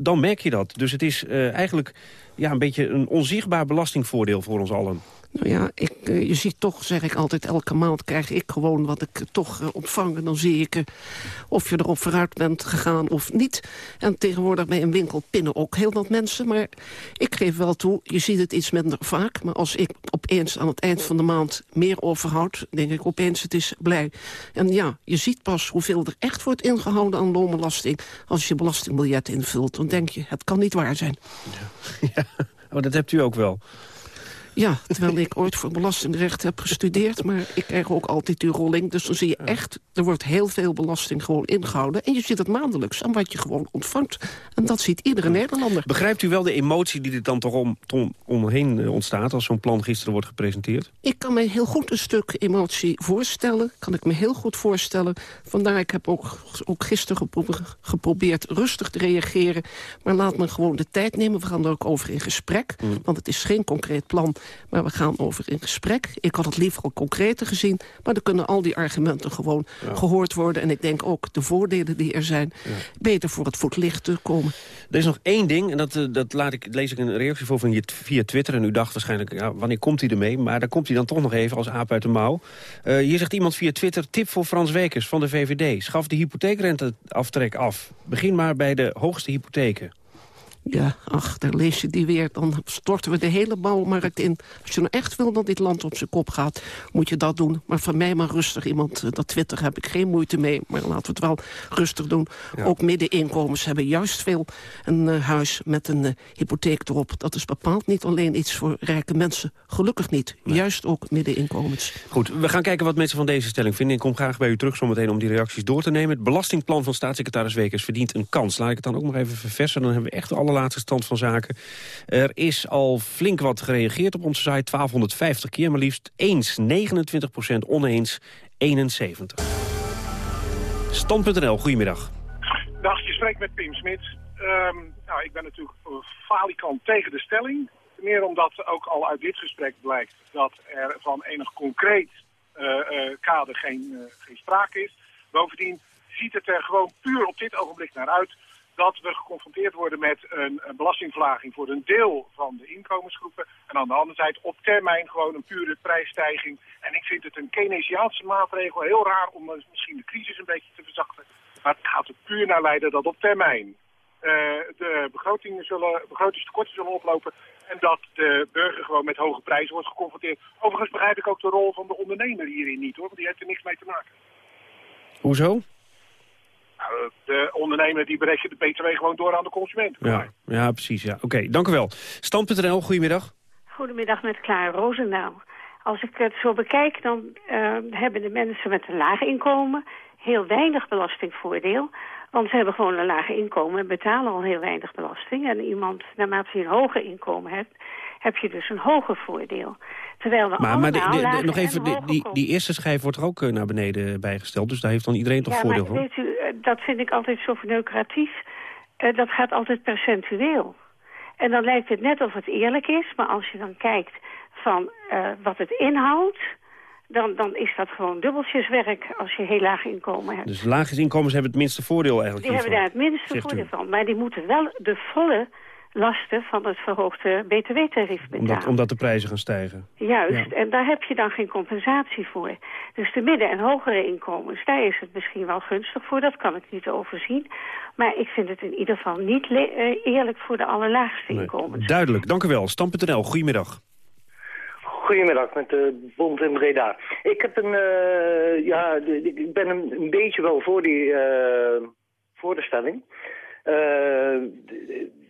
dan merk je dat. Dus het is eigenlijk ja, een beetje een onzichtbaar belastingvoordeel voor ons allen. Nou ja, ik, uh, je ziet toch, zeg ik altijd, elke maand krijg ik gewoon wat ik toch uh, ontvang. En dan zie ik of je erop vooruit bent gegaan of niet. En tegenwoordig bij een winkel pinnen ook heel wat mensen. Maar ik geef wel toe, je ziet het iets minder vaak. Maar als ik opeens aan het eind van de maand meer overhoud... denk ik opeens, het is blij. En ja, je ziet pas hoeveel er echt wordt ingehouden aan loonbelasting... als je belastingbiljet invult. Dan denk je, het kan niet waar zijn. Ja, oh, dat hebt u ook wel. Ja, terwijl ik ooit voor belastingrecht heb gestudeerd... maar ik krijg ook altijd die rolling. Dus dan zie je echt, er wordt heel veel belasting gewoon ingehouden. En je ziet het maandelijks aan wat je gewoon ontvangt. En dat ziet iedere Nederlander. Begrijpt u wel de emotie die er dan toch om, om, omheen eh, ontstaat... als zo'n plan gisteren wordt gepresenteerd? Ik kan me heel goed een stuk emotie voorstellen. Kan ik me heel goed voorstellen. Vandaar, ik heb ook, ook gisteren geprobeerd rustig te reageren. Maar laat me gewoon de tijd nemen. We gaan er ook over in gesprek. Mm. Want het is geen concreet plan, maar we gaan over in gesprek. Ik had het liever al concreter gezien. Maar dan kunnen al die argumenten gewoon gehoord worden. En ik denk ook de voordelen die er zijn... beter voor het voetlicht te komen. Er is nog één ding, en dat, eh, dat laat ik, lees ik een reactie voor van je via Twitter. En u dacht waarschijnlijk, ja, wanneer komt hij ermee? Maar daar komt hij dan toch nog even als aap uit de mouw. Eh, hier zegt iemand via Twitter, tip voor Frans Wekers van de VVD. Schaf de hypotheekrenteaftrek af. Begin maar bij de hoogste hypotheken. Ja, ach, daar lees je die weer. Dan storten we de hele bouwmarkt in. Als je nou echt wil dat dit land op zijn kop gaat, moet je dat doen. Maar van mij maar rustig. Iemand, eh, dat Twitter heb ik geen moeite mee. Maar laten we het wel rustig doen. Ook middeninkomens hebben juist veel een eh, huis met een uh, hypotheek erop. Dat is bepaald niet alleen iets voor rijke mensen. Gelukkig niet. Juist ook middeninkomens. Goed, we gaan kijken wat mensen van deze stelling vinden. Ik kom graag bij u terug zometeen om die reacties door te nemen. Het belastingplan van staatssecretaris Wekers verdient een kans. Laat ik het dan ook nog even verversen. Dan hebben we echt de allerlaatste stand van zaken. Er is al flink wat gereageerd op onze site. 1250 keer, maar liefst eens 29% oneens 71. Stand.nl, goedemiddag. Dag, je spreekt met Pim Smit. Ehm, nou, ik ben natuurlijk falikant tegen de stelling. Meer omdat ook al uit dit gesprek blijkt dat er van enig concreet eh, eh, kader geen, eh, geen sprake is. Bovendien ziet het er gewoon puur op dit ogenblik naar uit dat we geconfronteerd worden met een, belastingverlaging voor een deel van de inkomensgroepen. En aan de andere zijde op termijn gewoon een pure prijsstijging. En ik vind het een Keynesiaanse maatregel heel raar om misschien de crisis een beetje te verzachten. Maar het gaat er puur naar leiden dat op termijn uh, de begrotingen zullen, begrotingstekorten zullen oplopen. En dat de burger gewoon met hoge prijzen wordt geconfronteerd. Overigens begrijp ik ook de rol van de ondernemer hierin niet hoor, want die heeft er niks mee te maken. Hoezo? Nou, de ondernemer die berechent de BTW gewoon door aan de consument. Ja, ja precies. Ja. Oké, dank u wel. Stand.nl, goedemiddag. Goedemiddag met Klaar Roosendaal. Als ik het zo bekijk, dan uh, hebben de mensen met een laag inkomen heel weinig belastingvoordeel. Want ze hebben gewoon een laag inkomen en betalen al heel weinig belasting. En iemand, naarmate je een hoger inkomen hebt, heb je dus een hoger voordeel. Terwijl we maar, maar de, allemaal de, de, nog even, die, die, die, eerste schijf wordt er ook uh, naar beneden bijgesteld. Dus daar heeft dan iedereen toch ja, voordeel maar van? weet u, dat vind ik altijd zo verneukeratief. Uh, dat gaat altijd percentueel. En dan lijkt het net of het eerlijk is. Maar als je dan kijkt van uh, wat het inhoudt... Dan, dan is dat gewoon dubbeltjeswerk als je heel laag inkomen hebt. Dus lage inkomens hebben het minste voordeel eigenlijk Die hebben daar het minste voordeel van. Maar die moeten wel de volle lasten van het verhoogde btw-tarief betalen. Omdat, omdat de prijzen gaan stijgen. Juist, ja. en daar heb je dan geen compensatie voor. Dus de midden- en hogere inkomens, daar is het misschien wel gunstig voor. Dat kan ik niet overzien. Maar ik vind het in ieder geval niet eerlijk voor de allerlaagste nee. inkomens. Duidelijk, dank u wel. Stam.nl, goedemiddag. Goedemiddag, met de Bond in Breda. Ik heb een, uh, ja, ik ben een, een, beetje wel voor die, uh, voor de stelling. Uh,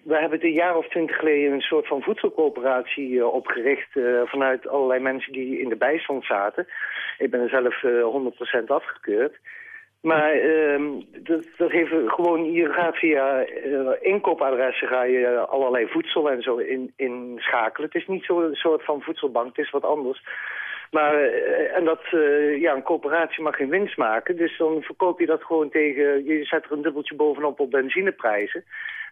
we hebben een jaar of twintig geleden een soort van voedselcoöperatie uh, opgericht uh, vanuit allerlei mensen die in de bijstand zaten. Ik ben er zelf uh, 100% afgekeurd. Maar uh, dat, dat heeft gewoon, je gaat via inkoopadressen ga je allerlei voedsel en zo in, inschakelen. Het is niet zo'n soort van voedselbank, het is wat anders. Maar, en dat, ja, een coöperatie mag geen winst maken. Dus dan verkoop je dat gewoon tegen, je zet er een dubbeltje bovenop op benzineprijzen.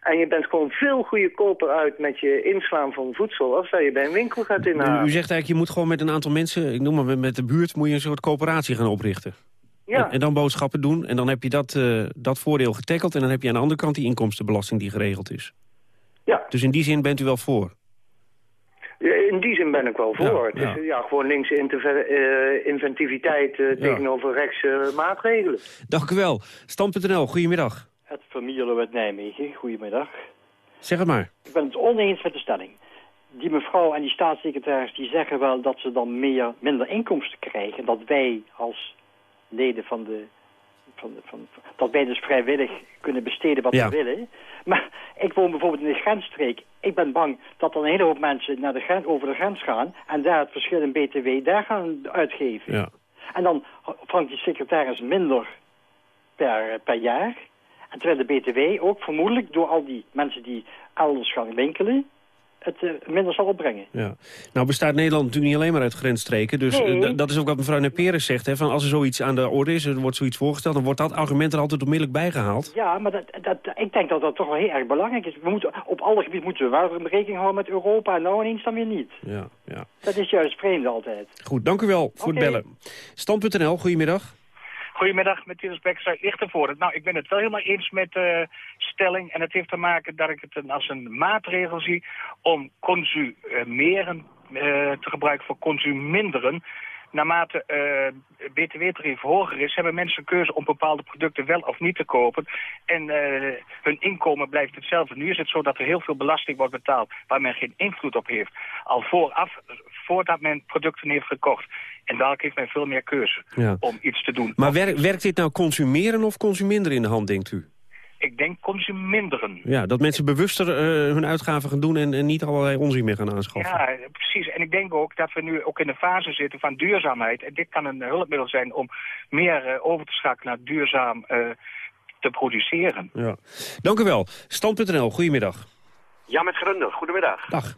En je bent gewoon veel goedkoper uit met je inslaan van voedsel... als dat je bij een winkel gaat inhalen. U zegt eigenlijk, je moet gewoon met een aantal mensen, ik noem maar met de buurt... moet je een soort coöperatie gaan oprichten. Ja. En, en, dan boodschappen doen. En dan heb je dat, uh, dat voordeel getackeld. En dan heb je aan de andere kant die inkomstenbelasting die geregeld is. Ja. Dus in die zin bent u wel voor? In die zin ben ik wel voor. Ja, het is ja, gewoon linkse uh, inventiviteit uh, tegenover rechtse maatregelen. Dank u wel. Stand.nl, goedemiddag. Het familie uit Nijmegen, goedemiddag. Zeg het maar. Ik ben het oneens met de stelling. Die mevrouw en die staatssecretaris die zeggen wel dat ze dan meer, minder inkomsten krijgen. Dat wij als leden van de van, van, dat wij dus vrijwillig kunnen besteden wat Ja. we willen. Maar ik woon bijvoorbeeld in de grensstreek. Ik ben bang dat er een hele hoop mensen naar de grens, over de grens gaan... en daar het verschil in btw daar gaan uitgeven. Ja. En dan vangt die secretaris minder per, per jaar. En terwijl de btw ook vermoedelijk door al die mensen die elders gaan winkelen... het eh, minder zal opbrengen. Ja. Nou bestaat Nederland natuurlijk niet alleen maar uit grensstreken. Dus Nee. eh, dat is ook wat mevrouw Neperes zegt. Hè, van als er zoiets aan de orde is, er wordt zoiets voorgesteld... dan wordt dat argument er altijd onmiddellijk bijgehaald. Ja, maar dat, dat, ik denk dat dat toch wel heel erg belangrijk is. We moeten, op alle gebieden moeten we wel rekening houden met Europa... en nou ineens dan weer niet. Ja, ja. Dat is juist vreemd altijd. Goed, dank u wel voor het bellen. Stand.nl, goedemiddag. Goedemiddag, met Titus Bekstra, Lichtenvoort. Nou, ik ben het wel helemaal eens met de stelling. En het heeft te maken dat ik het als een maatregel zie om consumeren eh, te gebruiken voor consuminderen. Naarmate eh btw-tarief hoger is, hebben mensen keuze om bepaalde producten wel of niet te kopen. En eh, hun inkomen blijft hetzelfde. Nu is het zo dat er heel veel belasting wordt betaald waar men geen invloed op heeft. Al vooraf, voordat men producten heeft gekocht. En daar heeft men veel meer keuze Ja. om iets te doen. Maar wer- werkt dit nou consumeren of consuminderen in de hand, denkt u? Ik denk consuminderen. Ja, dat mensen bewuster eh, hun uitgaven gaan doen... En, en niet allerlei onzin meer gaan aanschaffen. Ja, precies. En ik denk ook dat we nu ook in de fase zitten van duurzaamheid. En dit kan een hulpmiddel zijn om meer eh, over te schakelen naar duurzaam eh, te produceren. Ja. Dank u wel. Stand.nl, goedemiddag. Ja, met Grunder. Goedemiddag. Dag.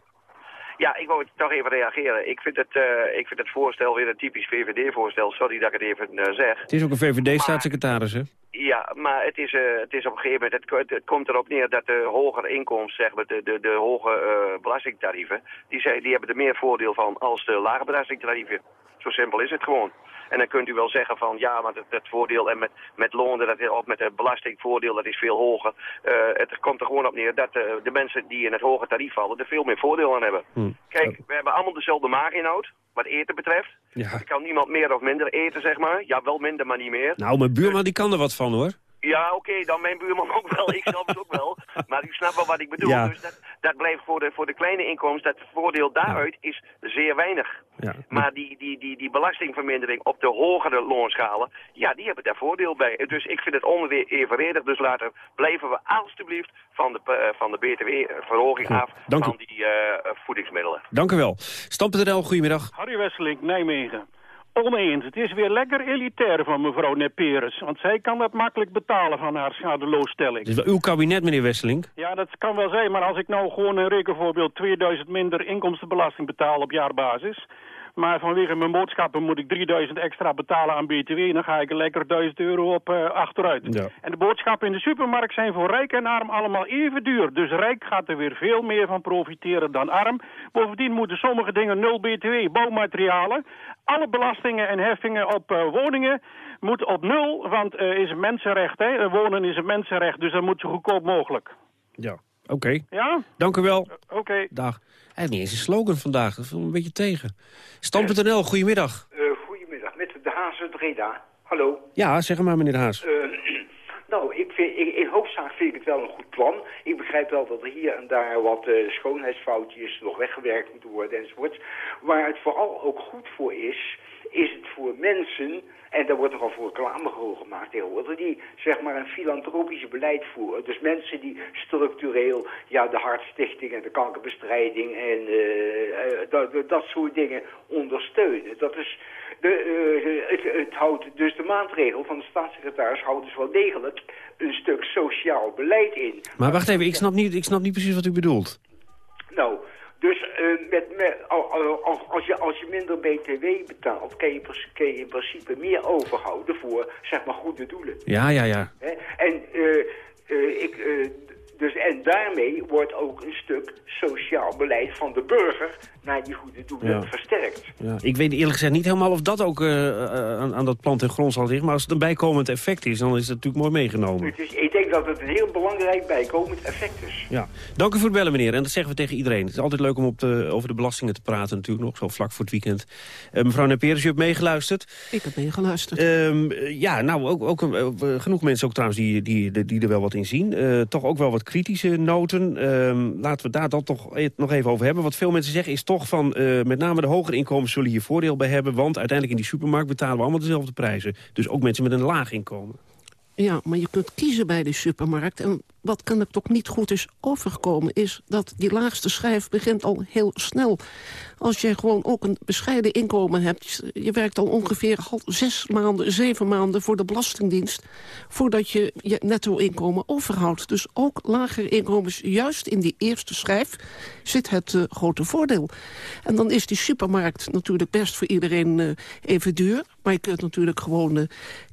Ja, ik wou toch even reageren. Ik vind het, eh, ik vind het voorstel weer een typisch VVD-voorstel. Sorry dat ik het even eh, zeg. Het is ook een VVD-staatssecretaris, hè? Ja, maar het is, eh, het is op een gegeven moment, het, het, het komt erop neer dat de hogere inkomsten, zeg maar, de, de, de hoge belastingtarieven, die, zijn, die hebben er meer voordeel van als de lage belastingtarieven. Zo simpel is het gewoon. En dan kunt u wel zeggen van ja, want het, het voordeel en met, met lonen, dat, of met het belastingvoordeel, dat is veel hoger. Eh, het komt er gewoon op neer dat eh, de mensen die in het hoge tarief vallen er veel meer voordeel aan hebben. Hm. Kijk, we hebben allemaal dezelfde maaginhoud, wat eten betreft. Ja. Er kan niemand meer of minder eten, zeg maar. Ja, wel minder, maar niet meer. Nou, mijn buurman die kan er wat van, hoor. Ja, oké, dan mijn buurman ook wel. Ik zelf ook wel. Maar u snapt wel wat ik bedoel. Ja. Dus dat, dat blijft voor de, voor de kleine inkomsten, dat voordeel daaruit is zeer weinig. Ja. Maar die, die, die, die belastingvermindering op de hogere loonschalen, ja, die hebben daar voordeel bij. Dus ik vind het onevenredig. Dus laten blijven we alstublieft van de, eh, van de btw-verhoging Goed, af dank u. van die eh, voedingsmiddelen. Dank u wel. Stand.nl, goedemiddag. Harry Wesseling, Nijmegen. Oneens. Het is weer lekker elitair van mevrouw Neperes. Want zij kan dat makkelijk betalen van haar schadeloosstelling. Wel uw kabinet, meneer Wesseling. Ja, dat kan wel zijn. Maar als ik nou gewoon een rekenvoorbeeld 2000 minder inkomstenbelasting betaal op jaarbasis... maar vanwege mijn boodschappen moet ik 3000 extra betalen aan btw... dan ga ik er lekker 1000 euro op eh, achteruit. Ja. En de boodschappen in de supermarkt zijn voor rijk en arm allemaal even duur. Dus rijk gaat er weer veel meer van profiteren dan arm. Bovendien moeten sommige dingen nul btw, bouwmaterialen. Alle belastingen en heffingen op eh, woningen moeten op nul, want eh is een mensenrecht. Hè? Wonen is een mensenrecht, dus dat moet zo goedkoop mogelijk. Ja, oké. Ja? Dank u wel. Oké. Dag. Hij heeft niet eens een slogan vandaag. Dat viel me een beetje tegen. Stand.nl, goedemiddag. Eh, goedemiddag, met de Haas uit Breda. Hallo. Ja, zeg maar, meneer Haas. Eh, nou, ik vind, in, in hoofdzaak vind ik het wel een goed plan. Ik begrijp wel dat er hier en daar wat eh, schoonheidsfoutjes nog weggewerkt moeten worden enzovoort. Waar het vooral ook goed voor is, is het voor mensen, en daar wordt er al voor reclame voor gemaakt tegenwoordig, die zeg maar een filantropisch beleid voeren. Dus mensen die structureel ja, de hartstichting en de kankerbestrijding en eh, eh, dat, dat- soort dingen ondersteunen. Dat is de, eh, het, het houdt dus de maatregel van de staatssecretaris houdt dus wel degelijk een stuk sociaal beleid in. Maar wacht even, ik snap niet, ik snap niet precies wat u bedoelt. Nou, dus eh, met, met, al- al- als, je, als je minder btw betaalt, kun je, kun je in principe meer overhouden voor zeg maar goede doelen. Ja, ja, ja. En, eh, eh, ik, dus, en daarmee wordt ook een stuk sociaal beleid van de burger naar die goede doelen Ja. versterkt. ja. Ik weet eerlijk gezegd niet helemaal of dat ook eh, eh, aan, aan dat plant en grond zal liggen. Maar als het een bijkomend effect is, dan is het natuurlijk mooi meegenomen. Is, ik denk dat het een heel belangrijk bijkomend effect is. Ja. Dank u voor het bellen, meneer. En dat zeggen we tegen iedereen. Het is altijd leuk om op de, over de belastingen te praten natuurlijk nog, zo vlak voor het weekend. Eh, mevrouw Neperes, u hebt meegeluisterd. Ik heb meegeluisterd. Ehm, eh, ja, nou, ook, ook genoeg mensen ook trouwens die, die, die er wel wat in zien. Eh, toch ook wel wat kritische noten. Ehm, laten we daar dan toch e- nog even over hebben. Wat veel mensen zeggen is toch van, eh, met name de hogere inkomens zullen hier voordeel bij hebben. Want uiteindelijk in die supermarkt betalen we allemaal dezelfde prijzen. Dus ook mensen met een laag inkomen. Ja, maar je kunt kiezen bij die supermarkt. En wat ik toch niet goed is overgekomen... is dat die laagste schijf begint al heel snel. Als je gewoon ook een bescheiden inkomen hebt... je werkt al ongeveer zes maanden, zeven maanden voor de Belastingdienst... voordat je je netto-inkomen overhoudt. Dus ook lagere inkomens, juist in die eerste schijf... zit het uh, grote voordeel. En dan is die supermarkt natuurlijk best voor iedereen uh, even duur... maar je kunt natuurlijk gewoon uh,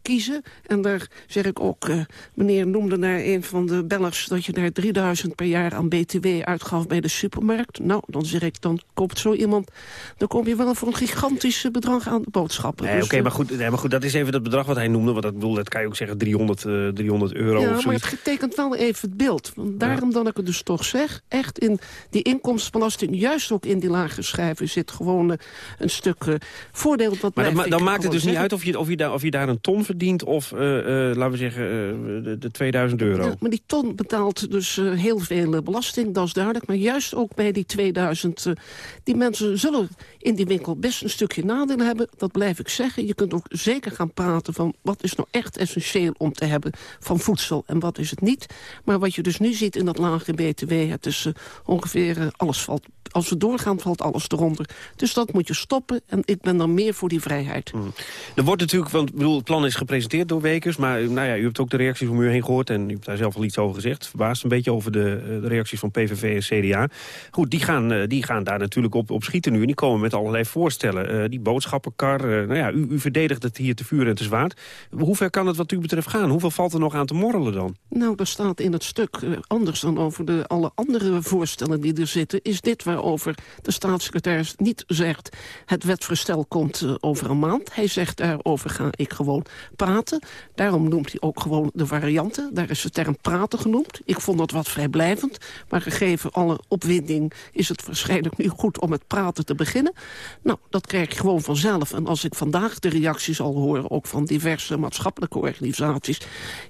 kiezen. En daar zeg ik ook, meneer noemde naar een van de dat je daar 3000 per jaar aan BTW uitgaf bij de supermarkt. Nou, dan zeg ik, dan koopt zo iemand... dan kom je wel voor een gigantisch bedrag aan boodschappen. Nee, dus, Oké, maar, goed, nee, maar goed, dat is even dat bedrag wat hij noemde. Want dat, bedoel, dat kan je ook zeggen 300, 300 euro ja, of maar het betekent wel even het beeld. Want daarom dat ik het dus toch zeg... echt in die inkomstenbelasting, juist ook in die lage schijven... zit gewoon uh, een stuk uh, voordeel. Wat maar dan, dan maakt het dus zeggen. niet uit of je, of, je daar, of je daar een ton verdient... of, uh, laten we zeggen, de, de, 2000 euro. Ja, maar die ton betaalt dus heel veel belasting, dat is duidelijk. Maar juist ook bij die 2000... die mensen zullen in die winkel best een stukje nadeel hebben. Dat blijf ik zeggen. Je kunt ook zeker gaan praten van... wat is nou echt essentieel om te hebben van voedsel en wat is het niet. Maar wat je dus nu ziet in dat lage BTW... het is ongeveer alles valt... Als we doorgaan, valt alles eronder. Dus dat moet je stoppen. En ik ben dan meer voor die vrijheid. Mm. Er wordt natuurlijk, want bedoel, het plan is gepresenteerd door Wekers. Maar nou ja, u hebt ook de reacties om u heen gehoord. En u hebt daar zelf al iets over gezegd. Verbaasd een beetje over de, de reacties van PVV en CDA. Goed, die gaan, uh, die gaan daar natuurlijk op, op schieten nu. En die komen met allerlei voorstellen. Uh, die boodschappenkar, uh, nou ja, u, u verdedigt het hier te vuur en te zwaard. Hoe ver kan het wat u betreft gaan? Hoeveel valt er nog aan te morrelen dan? Nou, er staat in het stuk, uh, anders dan over de, alle andere voorstellen die er zitten... is dit waarover de staatssecretaris niet zegt... het wetsvoorstel komt uh, over een maand. Hij zegt daarover ga ik gewoon praten. Daarom noemt hij ook gewoon de varianten. Daar is de term praten genoemd. Ik vond dat wat vrijblijvend. Maar gegeven alle opwinding is het waarschijnlijk nu goed om met praten te beginnen. Nou, dat krijg ik gewoon vanzelf. En als ik vandaag de reacties al hoor, ook van diverse maatschappelijke organisaties...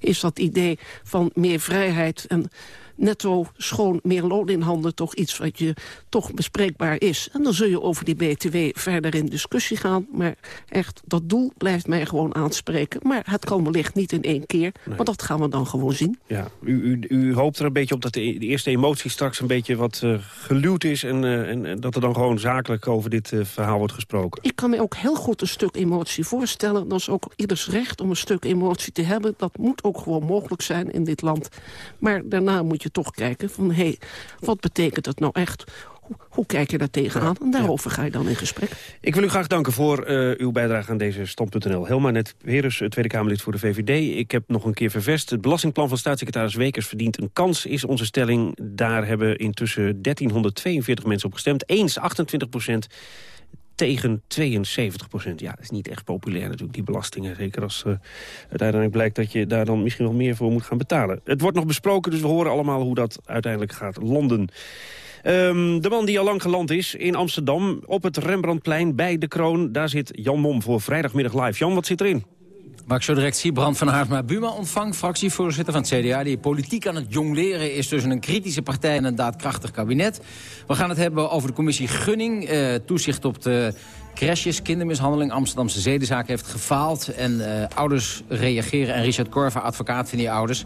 is dat idee van meer vrijheid en netto schoon meer loon in handen toch iets wat je toch bespreekbaar is. En dan zul je over die BTW verder in discussie gaan. Maar echt, dat doel blijft mij gewoon aanspreken. Maar het kan wellicht niet in één keer. Nee. Maar dat gaan we dan gewoon zien. Ja, u, u, u hoopt er een beetje op dat de, de eerste emotie straks een beetje wat uh, geluwd is... En, uh, en, en, dat er dan gewoon zakelijk over dit uh, verhaal wordt gesproken. Ik kan me ook heel goed een stuk emotie voorstellen. Dat is ook ieders recht om een stuk emotie te hebben. Dat moet ook gewoon mogelijk zijn in dit land. Maar daarna moet je je toch kijken van... hé, hey, wat betekent dat nou echt? Hoe, hoe kijk je daar tegenaan? En daarover ga je dan in gesprek. Ik wil u graag danken voor uh, uw bijdrage aan deze stand.nl. Helma net Heres, Tweede Kamerlid voor de VVD. Ik heb nog een keer vervest. Het belastingplan van staatssecretaris Wekers verdient een kans, is onze stelling. Daar hebben intussen 1342 mensen op gestemd. Eens 28 procent tegen 72 procent. Ja, dat is niet echt populair natuurlijk, die belastingen. Zeker als uh, uiteindelijk blijkt dat je daar dan misschien wel meer voor moet gaan betalen. Het wordt nog besproken, dus we horen allemaal hoe dat uiteindelijk gaat landen. Um, de man die al lang geland is in Amsterdam, op het Rembrandtplein bij de Kroon. Daar zit Jan Mom voor vrijdagmiddag live. Jan, wat zit erin? Waar ik zo direct zie, Brand van Haarsma Buma ontvang, fractievoorzitter van het CDA... die politiek aan het jongleren is tussen een kritische partij en een daadkrachtig kabinet. We gaan het hebben over de commissie Gunning, uh, toezicht op de crashes, kindermishandeling. Amsterdamse zedenzaak heeft gefaald en uh, ouders reageren. En Richard Korver, advocaat van die ouders.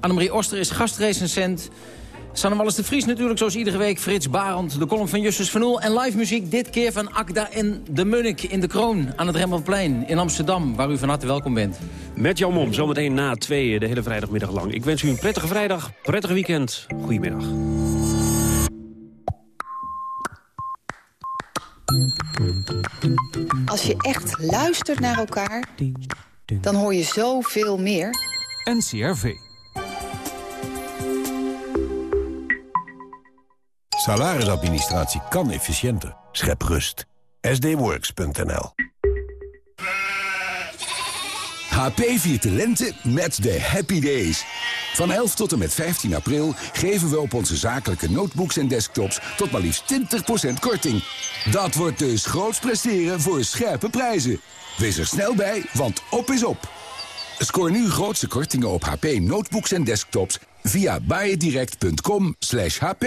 Annemarie Oster is gastrecensent... Sanne Wallis de Vries natuurlijk, zoals iedere week. Frits Barend, de column van Justus van Oel. En live muziek, dit keer van Akda en de Munnik in de Kroon... aan het Rembrandtplein in Amsterdam, waar u van harte welkom bent. Met Jan Mom, zometeen na tweeën, de hele vrijdagmiddag lang. Ik wens u een prettige vrijdag, prettige weekend. Goedemiddag. Als je echt luistert naar elkaar, dan hoor je zoveel meer. NCRV. Salarisadministratie kan efficiënter. Schep rust. sdworks.nl HP viert de lente met de Happy Days. Van 11 tot en met 15 april geven we op onze zakelijke notebooks en desktops tot maar liefst 20% korting. Dat wordt dus groots presteren voor scherpe prijzen. Wees er snel bij, want op is op. Scoor nu grootste kortingen op HP notebooks en desktops via buydirect.com HP.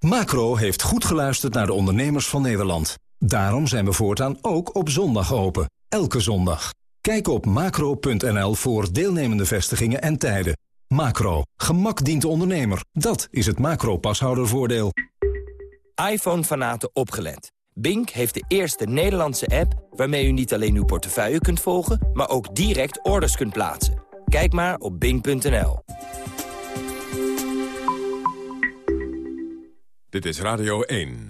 Macro heeft goed geluisterd naar de ondernemers van Nederland. Daarom zijn we voortaan ook op zondag open. Elke zondag. Kijk op macro.nl voor deelnemende vestigingen en tijden. Macro. Gemak dient de ondernemer. Dat is het macro-pashoudervoordeel. iPhone-fanaten opgelet. Bink heeft de eerste Nederlandse app waarmee u niet alleen uw portefeuille kunt volgen, maar ook direct orders kunt plaatsen. Kijk maar op bink.nl. Dit is Radio 1.